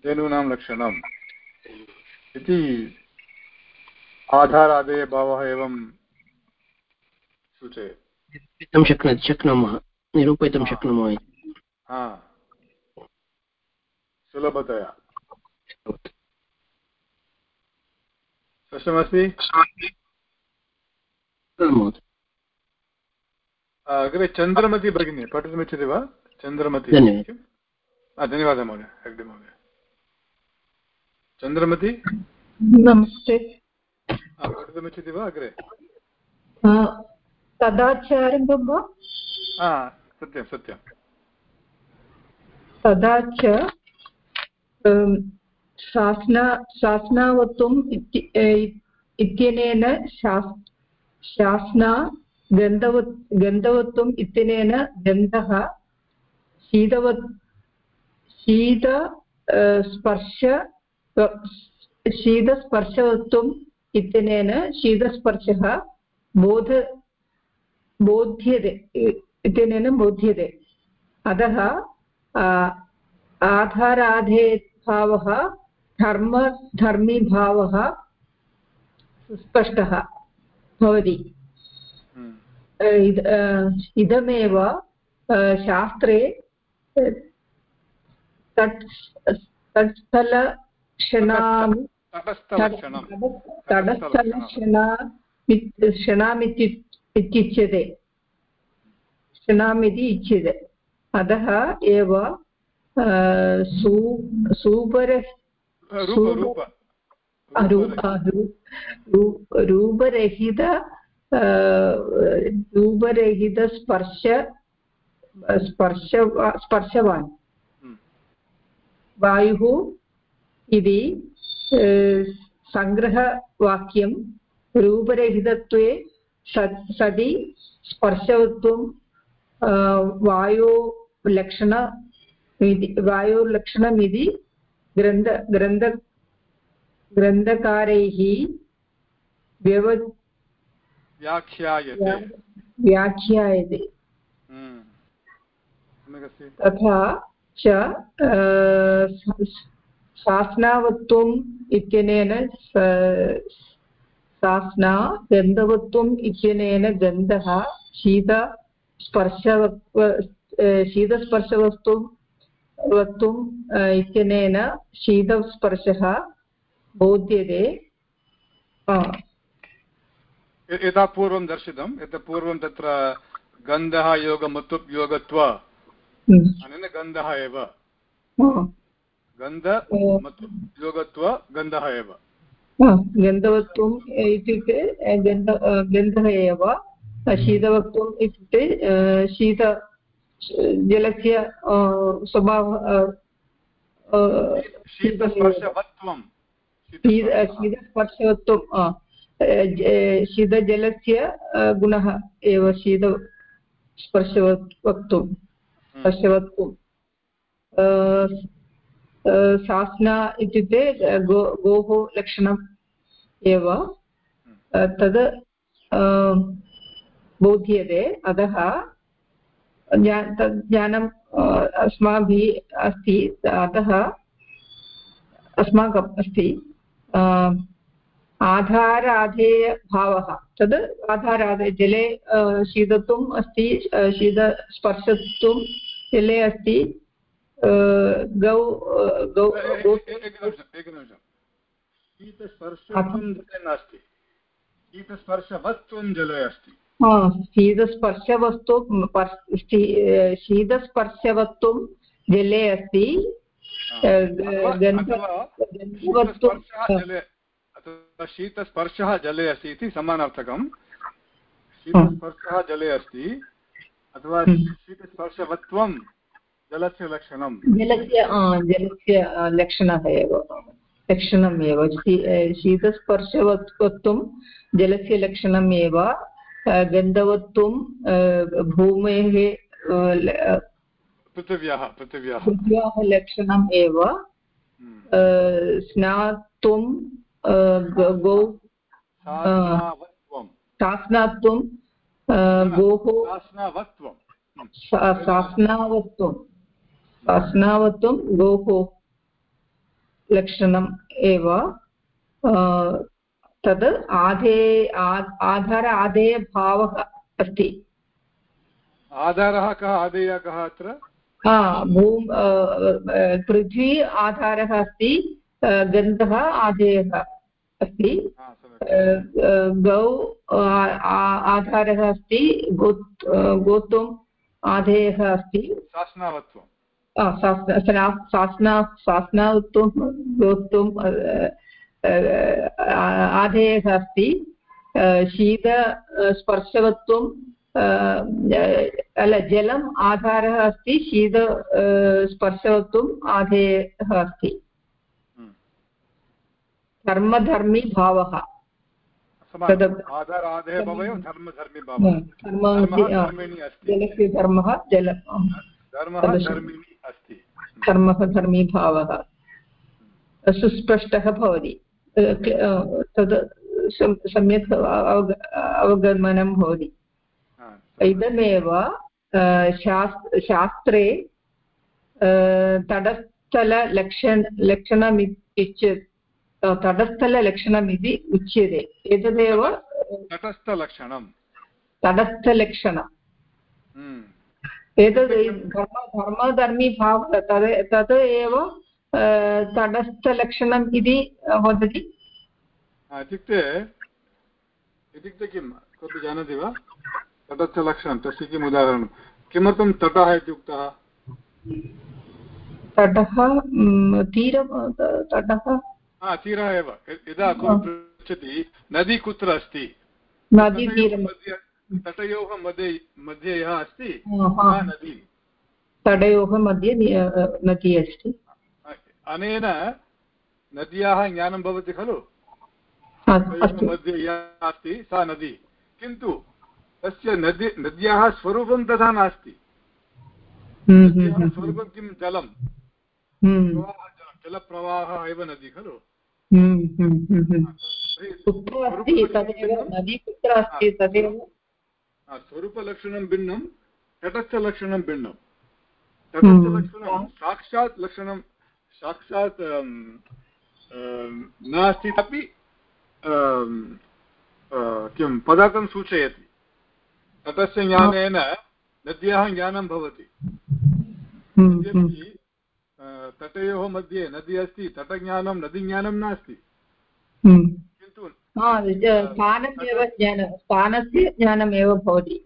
धेनूनां लक्षणम्। इति आधारादेयभावः एवं सूचयेत्। शक्नुमः। निरूपयितुं शक्नुमः सुलभतया स्पष्टमस्ति अग्रे चन्द्रमति भगिनी पठितुमिच्छति वा चन्द्रमति धन्यवादः। महोदय हेग्डे महोदय। चन्द्रमति नमस्ते। पठितुमिच्छति वा अग्रे। तदाचारम्भं वा? सत्यं सत्यं। तदा च शासना शासनावत्वम् इत्यनेन शासना गन्धवत् गन्धवत्वम् इत्यनेन गन्धः शीतवत् शीत स्पर्श शीतस्पर्शवत्वम् इत्यनेन शीतस्पर्शः बोध बोध्यते इत्यनेन बोध्यते अतः आधाराधेभावः धर्म धर्मीभावः सुस्पष्टः भवति। इदमेव शास्त्रे तत् तत्स्थलक्षणामि तटस्थलक्षणा क्षणामिति इत्युच्यते। क्षणामिति उच्यते अतः एव सूपर रूपरहित रूपरहितस्पर्श स्पर्श स्पर्शवान्। वायुः इति सङ्ग्रहवाक्यं रूपरहितत्वे सति स्पर्शवत्वं वायोलक्षण वायोर्लक्षणम् इति ग्रन्थ ग्रन्थ ग्रन्थकारैः व्यव व्याख्यायते। व्याख्यायते। हम्म। तथा च शासनावत्वम् इत्यनेन शासना गन्धवत्वम् इत्यनेन गन्धः शीत स्पर्शवत्व शीतस्पर्शवस्तु वक्तुम् इत्यनेन शीतस्पर्शः बोध्यते। यथा पूर्वं दर्शितं यतः पूर्वं तत्र गन्धः योगमतु योगत्व हम्म, अनेन गन्धः एव। गन्ध योगत्व गन्धः एव। गन्धवत्वम् इत्युक्ते गन्ध गन्धः एव। शीतवत्वम् इत्युक्ते शीत जलस्य स्वभावः शीतस्पर्शवत्वं। शीत शीतस्पर्शवत्वम् ज- शीतजलस्य गुणः एव शीतस्पर्शवत् वक्तुं स्पर्शवत्वं। अ, अ, सास्ना इत्युक्ते गो गोः लक्षणम् एव। तद् बोध्यते। अतः तद् ज्ञानम् अस्माभिः अस्ति अतः अस्माकम् अस्ति आधाराधेयभावः। तद् आधाराधे जले शीतत्वम् अस्ति शीतस्पर्शत्वं जले अस्ति गौ गौ एकनिमिषम् शीतस्पर्शत्वं जले नास्ति। शीतस्पर्शवत्वं जले अस्ति। शीतस्पर्शवस्तु शीतस्पर्शवत्वं जले अस्ति। शीतस्पर्शः जले अस्ति इति समानार्थकं शीतस्पर्शः जले अस्ति अथवा शीतस्पर्शवत्वं जलस्य लक्षणं जलस्य जलस्य लक्षणः एव। लक्षणम् एव। शीतस्पर्शवत्वं जलस्य लक्षणम् एव। गन्धवत्वं भूमेः अ, पृथिव्याः पृथिव्याः। लक्षणम् एव। स्नात्वं गौ शासनात्वं गोः शासनावत्वं शासनावत्वं शासनावत्वं गोः लक्षणम् एव। तद् आधे आधार आधेयभावः अस्ति। आधारः कः आदेयः कः अत्र? हा भूम् पृथ्वी आधारः अस्ति गन्धः आधेयः अस्ति गौ आधारः अस्ति गोत् गोत्वम् आधेयः अस्ति। शासनावत्वं शास्न- सना- शासना शासनावत्वं आ- आधेयः अस्ति अ, शीत अ, स्पर्शवत्वं अल जलम् आधारः अस्ति शीत स्पर्शवत्वम् आधेयः अस्ति। धर्मधर्मी भावः। भवेयुः धर्मधर्मी भवः। अस्ति। जलस्य धर्मः जल धर्मः धर्मः भावः। सुस्पष्टः भवति। तद् सम्- सम्यक् अवग अवगमनं भवति। इदमेव शास् शास्त्रे तटस्थलक्षण लक्षणमित्युच्य तटस्थलक्षणमिति उच्यते। एतदेव तटस्थलक्षणं तटस्थलक्षणम्। हम्म। एतद् धर्म धर्मधर्मी भावः तद् तद् एव तटस्थलक्षणम् इति वदति इत्युक्ते इत्युक्ते किं कोऽपि जानाति वा तटस्थलक्षणं तस्य किम् उदाहरणं किमर्थं तटः इत्युक्तः तटः तीरं तटः हा तीरः एव यदा पृच्छति नदी कुत्र अस्ति तटयोः मध्ये मध्ये यः अस्ति। नदी तटयोः मध्ये नदी अस्ति अनेन नद्याः ज्ञानं भवति खलु? हा, मध्ये या अस्ति सा नदी। किन्तु तस्य नदी नद्याः स्वरूपं तथा नास्ति। स्वरूपं किं? जलं। जलप्रवाहः एव नदी खलु? स्वरूपलक्षणं भिन्नं तटस्थलक्षणं भिन्नं। तटस्थलक्षणं साक्षात् लक्षणं साक्षात् नास्ति अपि किं पदार्थं सूचयति। तटस्य ज्ञानेन नद्याः ज्ञानं भवति। तटयोः मध्ये नदी अस्ति तटज्ञानं नदीज्ञानं नास्ति। किन्तु स्थानस्येव ज्ञानं स्थानस्य ज्ञानमेव भवति।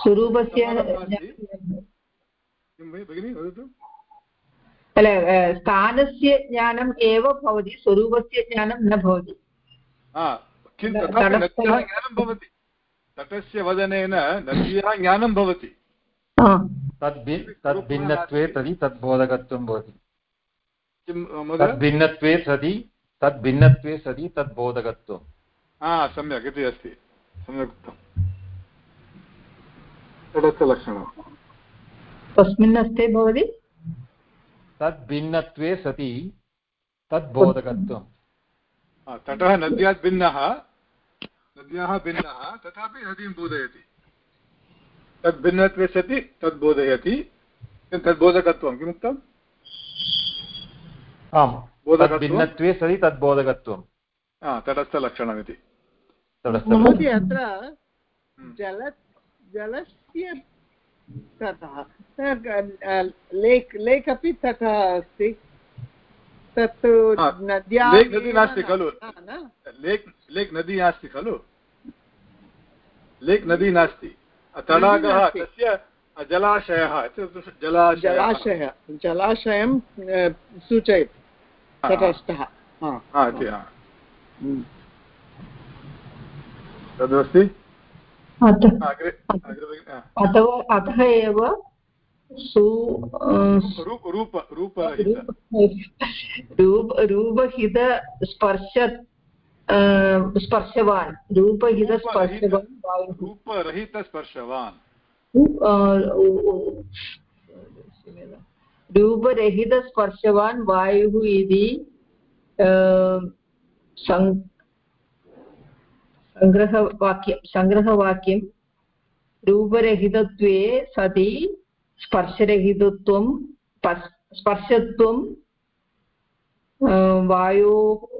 स्वरूपस्य स्थानस्य ज्ञानम् एव भवति स्वरूपस्य ज्ञानं न भवति। तटस्य वदनेन नद्याः ज्ञानं भवति। तद्भिन्नत्वे सति तद्बोधकत्वं भवति। तद्भिन्नत्वे सति तद्भिन्नत्वे सति तद्बोधकत्वं हा सम्यक् इति अस्ति। सम्यक् उक्तं। तटस्थलक्षणं कस्मिन् अस्ति भवति? तद्भिन्नत्वे सति तद्बोधकत्वं तटः नद्यात् भिन्नः। नद्याः भिन्नः तथापि नदीं बोधयति। तद्भिन्नत्वे सति तद्बोधयति। तद्बोधकत्वं किमुक्तम् आम् भिन्नत्वे सति तद्बोधकत्वं तटस्थलक्षणमिति। महोदय अत्र जल जलस्य तटः लेक् लेक् अपि तटः अस्ति। तत्तु नद्या लेक् नदी नास्ति खलु। लेक् लेक् नदी नास्ति खलु? लेक् नदी नास्ति। तडागः तस्य जलाशयः जलाशयः। जलाशयं सूचयति। तटस्थः। तदस्ति? अतः एव सु रूप स्पर्शवान्। रूपहितस्पर्शवान् रूपरहितस्पर्शवान् रूपरहितस्पर्शवान् वायुः। इति सङ्ग्रहवाक्यं सङ्ग्रहवाक्यं रूपरहितत्वे सति स्पर्शरहितत्वं स्पर्शत्वं वायो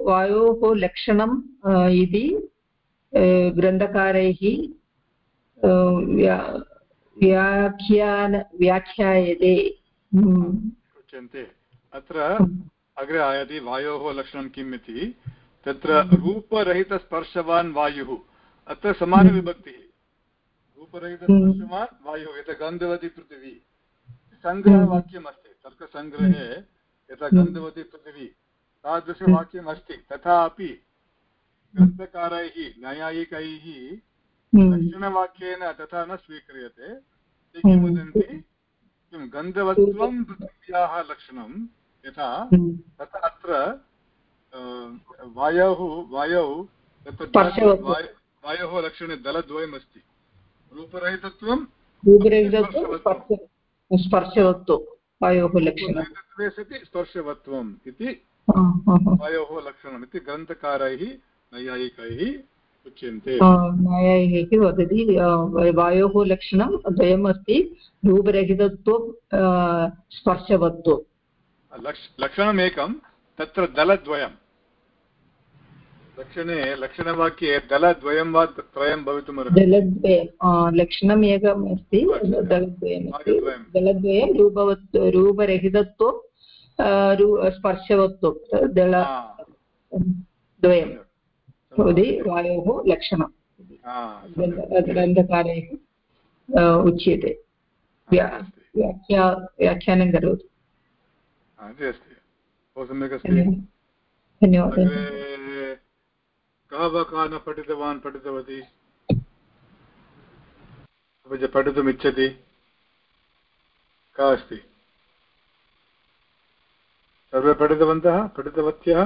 वायोः लक्षणम् इति ग्रन्थकारैः व्याख्यान व्याख्यायते। अत्र अग्रे आयाति वायोः लक्षणं किम् इति। तत्र रूपरहितस्पर्शवान् वायुः। अत्र समानविभक्तिः। रूपरहितस्पर्शवान् वायुः यथा गन्धवती पृथिवी। सङ्ग्रहवाक्यम् अस्ति तर्कसङ्ग्रहे यथा गन्धवती पृथिवी। तादृशवाक्यम् अस्ति तथापि ग्रन्थकारैः न्यायिकैः दक्षिणवाक्येन तथा न स्वीक्रियते। ते किं वदन्ति? किं गन्धवत्वं पृथिव्याः लक्षणं यथा तथा अत्र वायोः वायौ तत्र वायोः लक्षणे दलद्वयमस्ति। रूपरहितत्वं स्पर्शवत्वं। वायोः लक्षणं। सति स्पर्शवत्वम् इति वायोः लक्षणम् इति ग्रन्थकारैः नैयायिकैः उच्यन्ते। न्यायैः वदति वायोः लक्षणं द्वयम् अस्ति रूपरहितत्वं स्पर्शवत्वं लक्षणमेकं तत्र दलद्वयं लक्षणे लक्षणवाक्ये दलद्वयं वा त्रयं भवितुमर्हति? दलद्वयं लक्षणम् एकम् अस्ति दलद्वयम् दलद्वयं रूपवत् रूपरहितत्वं स्पर्शवत्वं दल द्वयं। भवति वायोः लक्षणं। ग्रन्थकारैः उच्यते। व्याख्या व्याख्यानं करोतु। धन्यवादः। कः वा कः न पठितवान् पठितवती। अपि च पठितुम् का अस्ति? सर्वे पठितवन्तः? पठितवत्यः?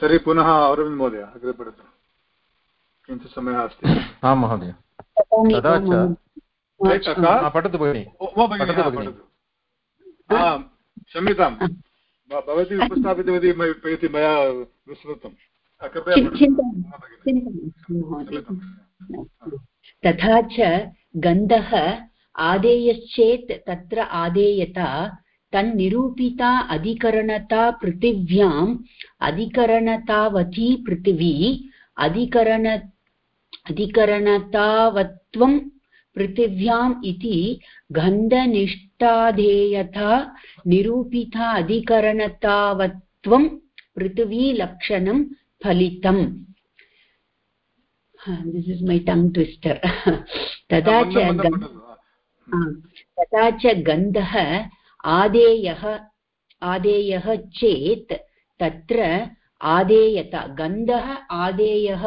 तर्हि पुनः अरविन्द महोदय अग्रे पठतु। किञ्चित् समयः अस्ति। आं महोदय। पठतु भगिनि। क्षम्यतां भवती उपस्थापितवती इति मया विस्मृतं तथा च गन्धः आदेयश्चेत् तत्र आदेयता तन्निरूपिता अधिकरणता पृथिव्याम् अधिकरणतावती पृथिवी अधिकरण अधिकरणतावत्वं पृथिव्याम् इति गन्धनिष्ठाधेयता निरूपिता अधिकरणतावत्वं पृथिवीलक्षणं फलितम्। This is my tongue twister तथा च तथा च गन्धः आदेयः आदेयः चेत् तत्र आदेयता गन्धः आदेयः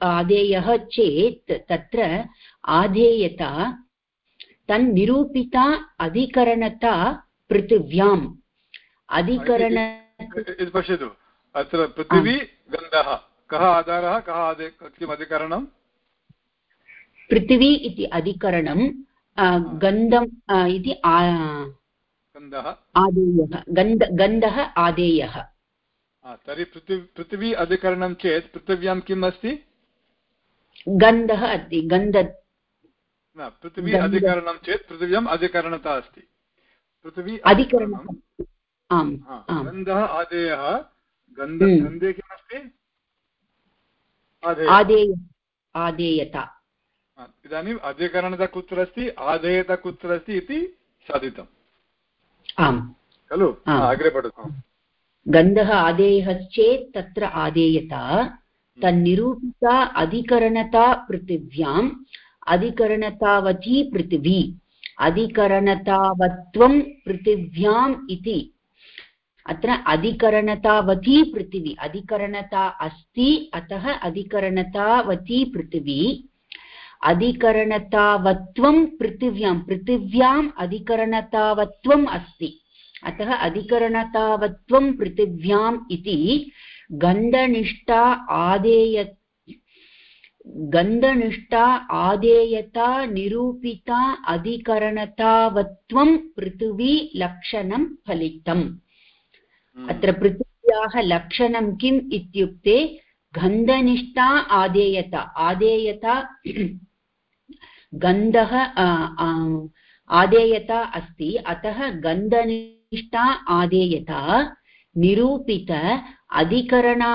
आदेयः चेत् तत्र आधेयता तन्निरूपिता अधिकरणता पृथिव्याम्। अधिकरण पश्यतु। अत्र पृथिवी गन्धः। कः आधारः? कः आदे किम् अधिकरणं पृथिवी इति अधिकरणं गन्धम् इति गन्धः? आदेयः। गन्ध गन्धः आदेयः। तर्हि पृथि पृथिवी अधिकरणं चेत् पृथिव्यां किम् अस्ति? गन्धः अस्ति। गन्ध न पृथिवी अधिकरणं चेत् पृथिव्याम् अधिकरणता अस्ति। पृथिवी अधिकरणं गन्धः आदेयः गन्ध हम्म। गन्धे किमस्ति आदेय आदेयता इदानीम् अधिकरणता कुत्र अस्ति आधेयता कुत्र अस्ति इति साधितम् आम् खलु अग्रे पठतु गन्धः आदेयः चेत् तत्र आदेयता तन्निरूपिता अधिकरणता पृथिव्याम् अधिकरणतावती पृथिवी अधिकरणतावत्वं पृथिव्याम् इति अत्र अधिकरणतावती पृथिवी। अधिकरणता अस्ति, अतः अधिकरणतावती पृथिवी। अधिकरणतावत्वं पृथिव्यां, पृथिव्याम् अधिकरणतावत्वम् अस्ति। अतः अधिकरणतावत्वं पृथिव्याम् इति गन्धनिष्ठा आदेय, गन्धनिष्ठा आदेयता निरूपिता अधिकरणतावत्वं पृथिवी लक्षणं फलितम्। अत्र पृथिव्याः लक्षणं किम् इत्युक्ते गन्धनिष्ठा आदेयता आदेयता गन्धः आदेयता अस्ति, अतः गन्धनिष्ठा आदेयता निरूपित अधिकरणा,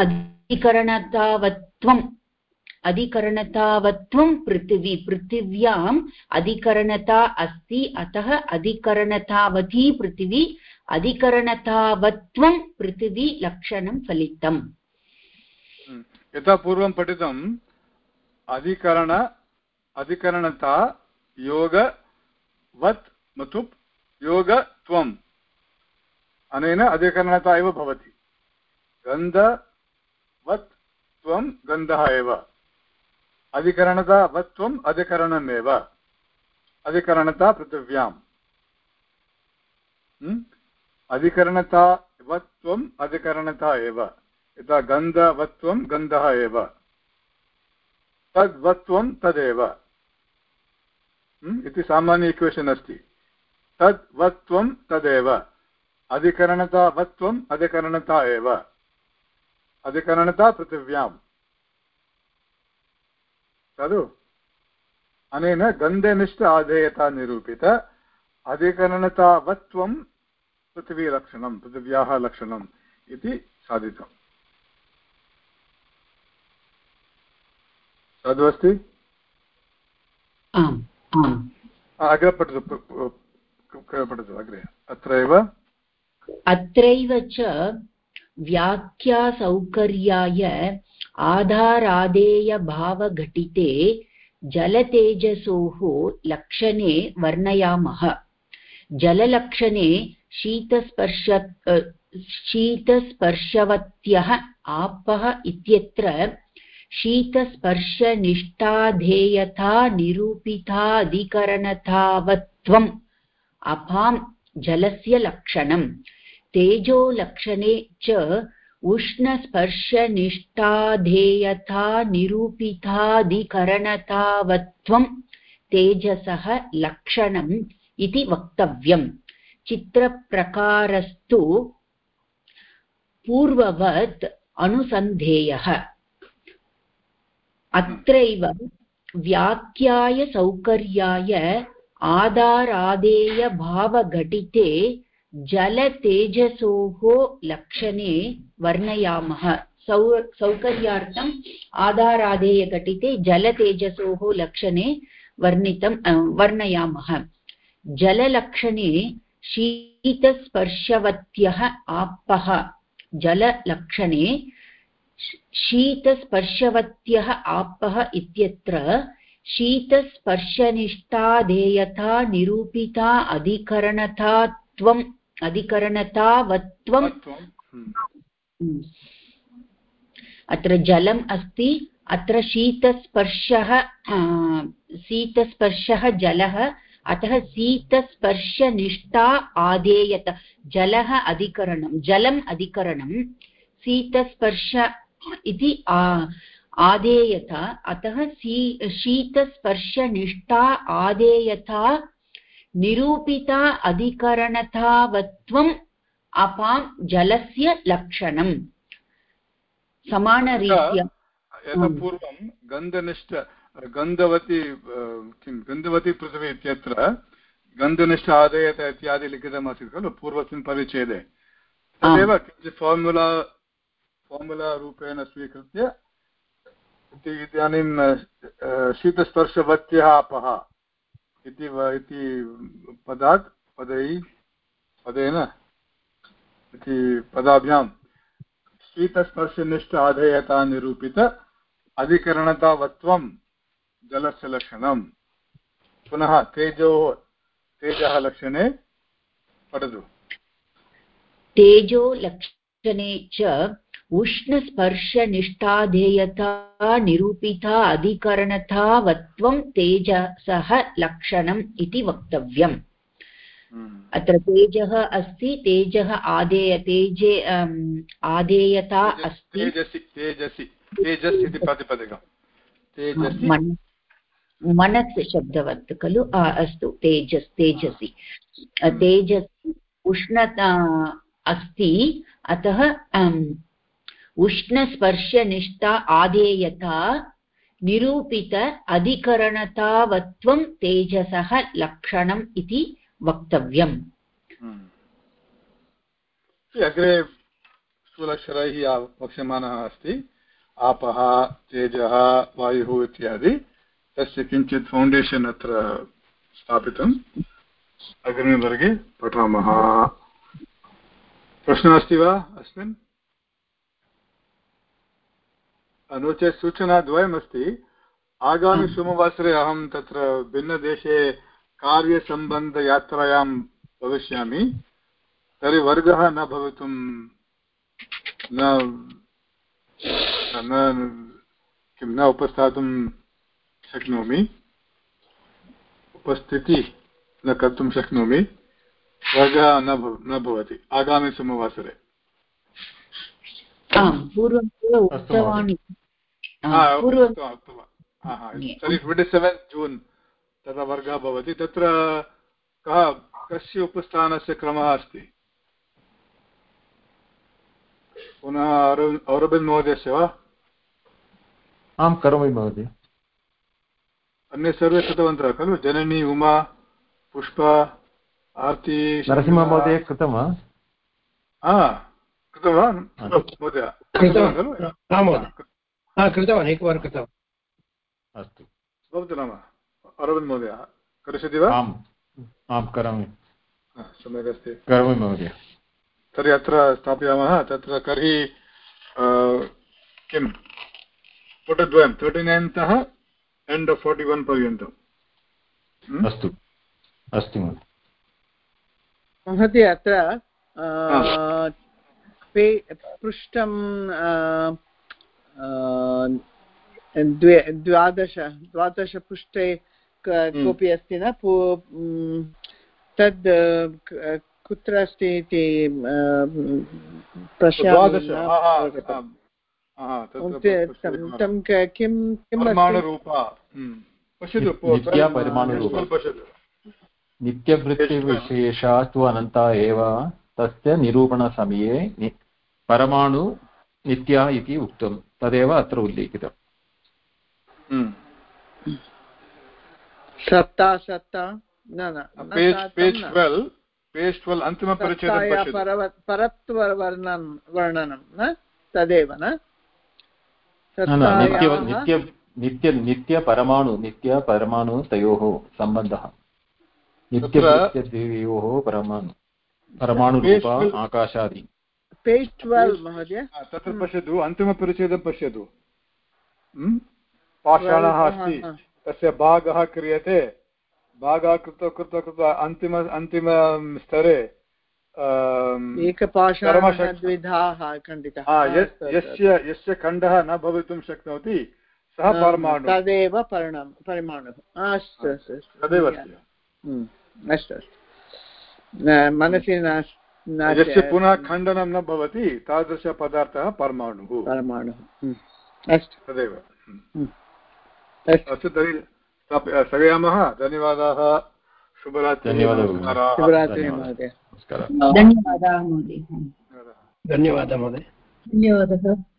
अधिकरणतावत्वम् अधिकरणतावत्वं पृथिवी पृथिव्याम् अधिकरणता अस्ति, अतः अधिकरणतावती पृथिवी, अधिकरणतावत्वं पृथिवी लक्षणं फलितम्। यथा पूर्वं पठितम् अधिकरण, अधिकरणता योगवत् मतुप् योगत्वम् अनेन अधिकरणता एव भवति। गन्धवत् त्वं, गन्धः एव। अधिकरणता वत्वम् अधिकरणमेव। अधिकरणता पृथिव्याम्। अधिकरणता वत्वम् अधिकरणता एव। यथा गन्धवत्वं गन्धः एव। तद्वत्वं तदेव। इति सामान्य इक्वेशन् अस्ति। तद्वत्वं तदेव। अधिकरणता वत्वम् अधिकरणता एव। अधिकरणता पृथिव्याम्। खलु अनेन गन्धनिष्ठ आधेयता निरूपित अधिकरणतावत्वं पृथिवीलक्षणं पृथिव्याः लक्षणम् इति साधितम् तद् अस्ति अग्रे पठतु पठतु अग्रे अत्रैव अत्रैव च व्याख्यासौकर्याय आधारादेयभावघटिते जलतेजसोः लक्षणे वर्णयामः। जललक्षणे शीतस्पर्श शीतस्पर्शवत्यः आपः इत्यत्र निरूपिताधिकरणतावत्वम् अपां जलस्य लक्षणम्। तेजोलक्षणे च उष्णस्पर्शनिष्ठाधेयथा निरूपिताधिकरणतावत्वं तेजसः लक्षणम् इति वक्तव्यम्। चित्रप्रकारस्तु पूर्ववत् अनुसन्धेयः। अत्रैव व्याख्याय सौकर्याय आधारादेयभावघटिते जलतेजसोः लक्षणे वर्णयामः। सौ सौकर्यार्थम् आधारादेयघटिते जलतेजसोः लक्षणे वर्णितं वर्णयामः। जललक्षणे शीतस्पर्शवत्यः आपः जललक्षणे शीतस्पर्शवत्यः आपः इत्यत्र शीतस्पर्शनिष्ठाधेयता निरूपिता अधिकरणतात्वम् अधिकरणतावत्वम् अत्र जलम् अस्ति अत्र शीतस्पर्शः शीतस्पर्शः जलः अतः शीतस्पर्शनिष्ठा आदेयत जलः अधिकरणं जलम् अधिकरणं शीतस्पर्श इति आदेयता अतः शी शीतस्पर्शनिष्ठा आदेयता निरूपिता अधिकरणतावत्वम् अपां जलस्य लक्षणम्। समानरीत्या। यतः पूर्वं गन्धनिष्ठ गन्धवती किं गन्धवती पृथिवी इत्यत्र गन्धनिष्ठ आदेयत इत्यादि लिखितमासीत् खलु पूर्वस्मिन् परिच्छेदे। तदेव किञ्चित् फार्मुला फार्मुला रूपेण स्वीकृत्य इदानीं शीतस्पर्शवत्यः आपः इति इति पदात्, पदै, पदेन, इति पदाभ्यां। शीतस्पर्शनिष्ठ आधेयता निरूपित अधिकरणतावत्वं जलस्य लक्षणं पुनः तेजोः, तेजः लक्षणे पठतु। तेजो लक्षणे च उष्णस्पर्शनिष्ठाधेयता निरूपिता अधिकरणतावत्वं तेजसः लक्षणम् इति वक्तव्यम्। अत्र तेजः अस्ति तेजः आदेय तेजे आदेयता अस्ति। तेजस् इति प्रतिपदिकं मनस् शब्दवत् खलु? अस्तु तेजस् तेजसि। तेजस् उष्णता अस्ति अतः उष्णस्पर्शनिष्ठा आदेयता निरूपित अधिकरणतावत्वं तेजसः लक्षणम् इति वक्तव्यम्। अग्रे स्थूलक्षरैः वक्ष्यमाणः अस्ति। आपः, तेजः, वायुः इत्यादि। तस्य किञ्चित् फौण्डेशन् अत्र स्थापितम्। अग्रिमवर्गे पठामः। प्रश्नः अस्ति वा? अस्मिन्? नो चेत् सूचनाद्वयमस्ति आगामि सोमवासरे अहं तत्र भिन्नदेशे कार्यसम्बन्धयात्रायां भविष्यामि। तर्हि वर्गः न भवितुं न किं न उपस्थातुं शक्नोमि। उपस्थितिः न कर्तुं शक्नोमि। वर्गः न न भवति। आगामि सोमवासरे। पूर्वं उक्तवान् तर्हि ट्वेण्टि सेवेन् जून् तदा वर्गः भवति। तत्र कः कस्य उपस्थानस्य क्रमः अस्ति? पुनः औरबिन्द् महोदयस्य वा? आं करोमि महोदय। अन्ये सर्वे कृतवन्तः खलु? जननी उमा पुष्प आर्ति नरसिंहमहोदय कृतं वा? कृतवान् महोदय। कृतवान् एकवारं कृतवान्. अस्तु। भवतु नाम अरविन्द् महोदय करिष्यति वा? आम् आं करोमि। सम्यक् अस्ति करोमि महोदय। तर्हि अत्र स्थापयामः तत्र तर्हि किं पुटद्वयं thirty ninth end of forty one पर्यन्तम् अस्तु। अस्तु महोदय। अत्र पृष्ठं द्वादश द्वादशपृष्ठे कोऽपि अस्ति न? तद् कुत्र अस्ति इति द्वादश किं किं पश्यतु पश्यतु नित्यवृत्तिविशेषा तु अनन्ता एव तस्य निरूपणसमये परमाणु नित्या इति उक्तं तदेव अत्र उल्लेखितम् सत्ता सत्ता न न परत्ववर्णनं वर्णनं न तदेव न नित्य नित्य नित्यपरमाणु नित्यपरमाणु तयोः सम्बन्धः नित्यप्रत्यद्वयोः परमाणु परमाणुरूपा आकाशादि पेज् ट्वेल्व् महोदय। तत्र पश्यतु अन्तिमपरिच्छेदं पश्यतु। पाषाणः अस्ति। तस्य भागः क्रियते। भागः कृत्वा कृत्वा कृत्वा अन्तिम अन्तिमस्तरे यस्य यस्य खण्डः न भवितुं शक्नोति सः परमाणु। तदेव परिमाणुः। अस्तु अस्तु तदेव अस्तु। अस्तु मनसि यस्य पुनः खण्डनं न भवति तादृशपदार्थः परमाणुः। परमाणुः। अस्तु। तदेव। अस्तु। तर्हि स्थगयामः। धन्यवादाः। शुभरात्रिः। शुभरात्रिः महोदय। धन्यवादाः महोदय। धन्यवादः महोदय। धन्यवादः।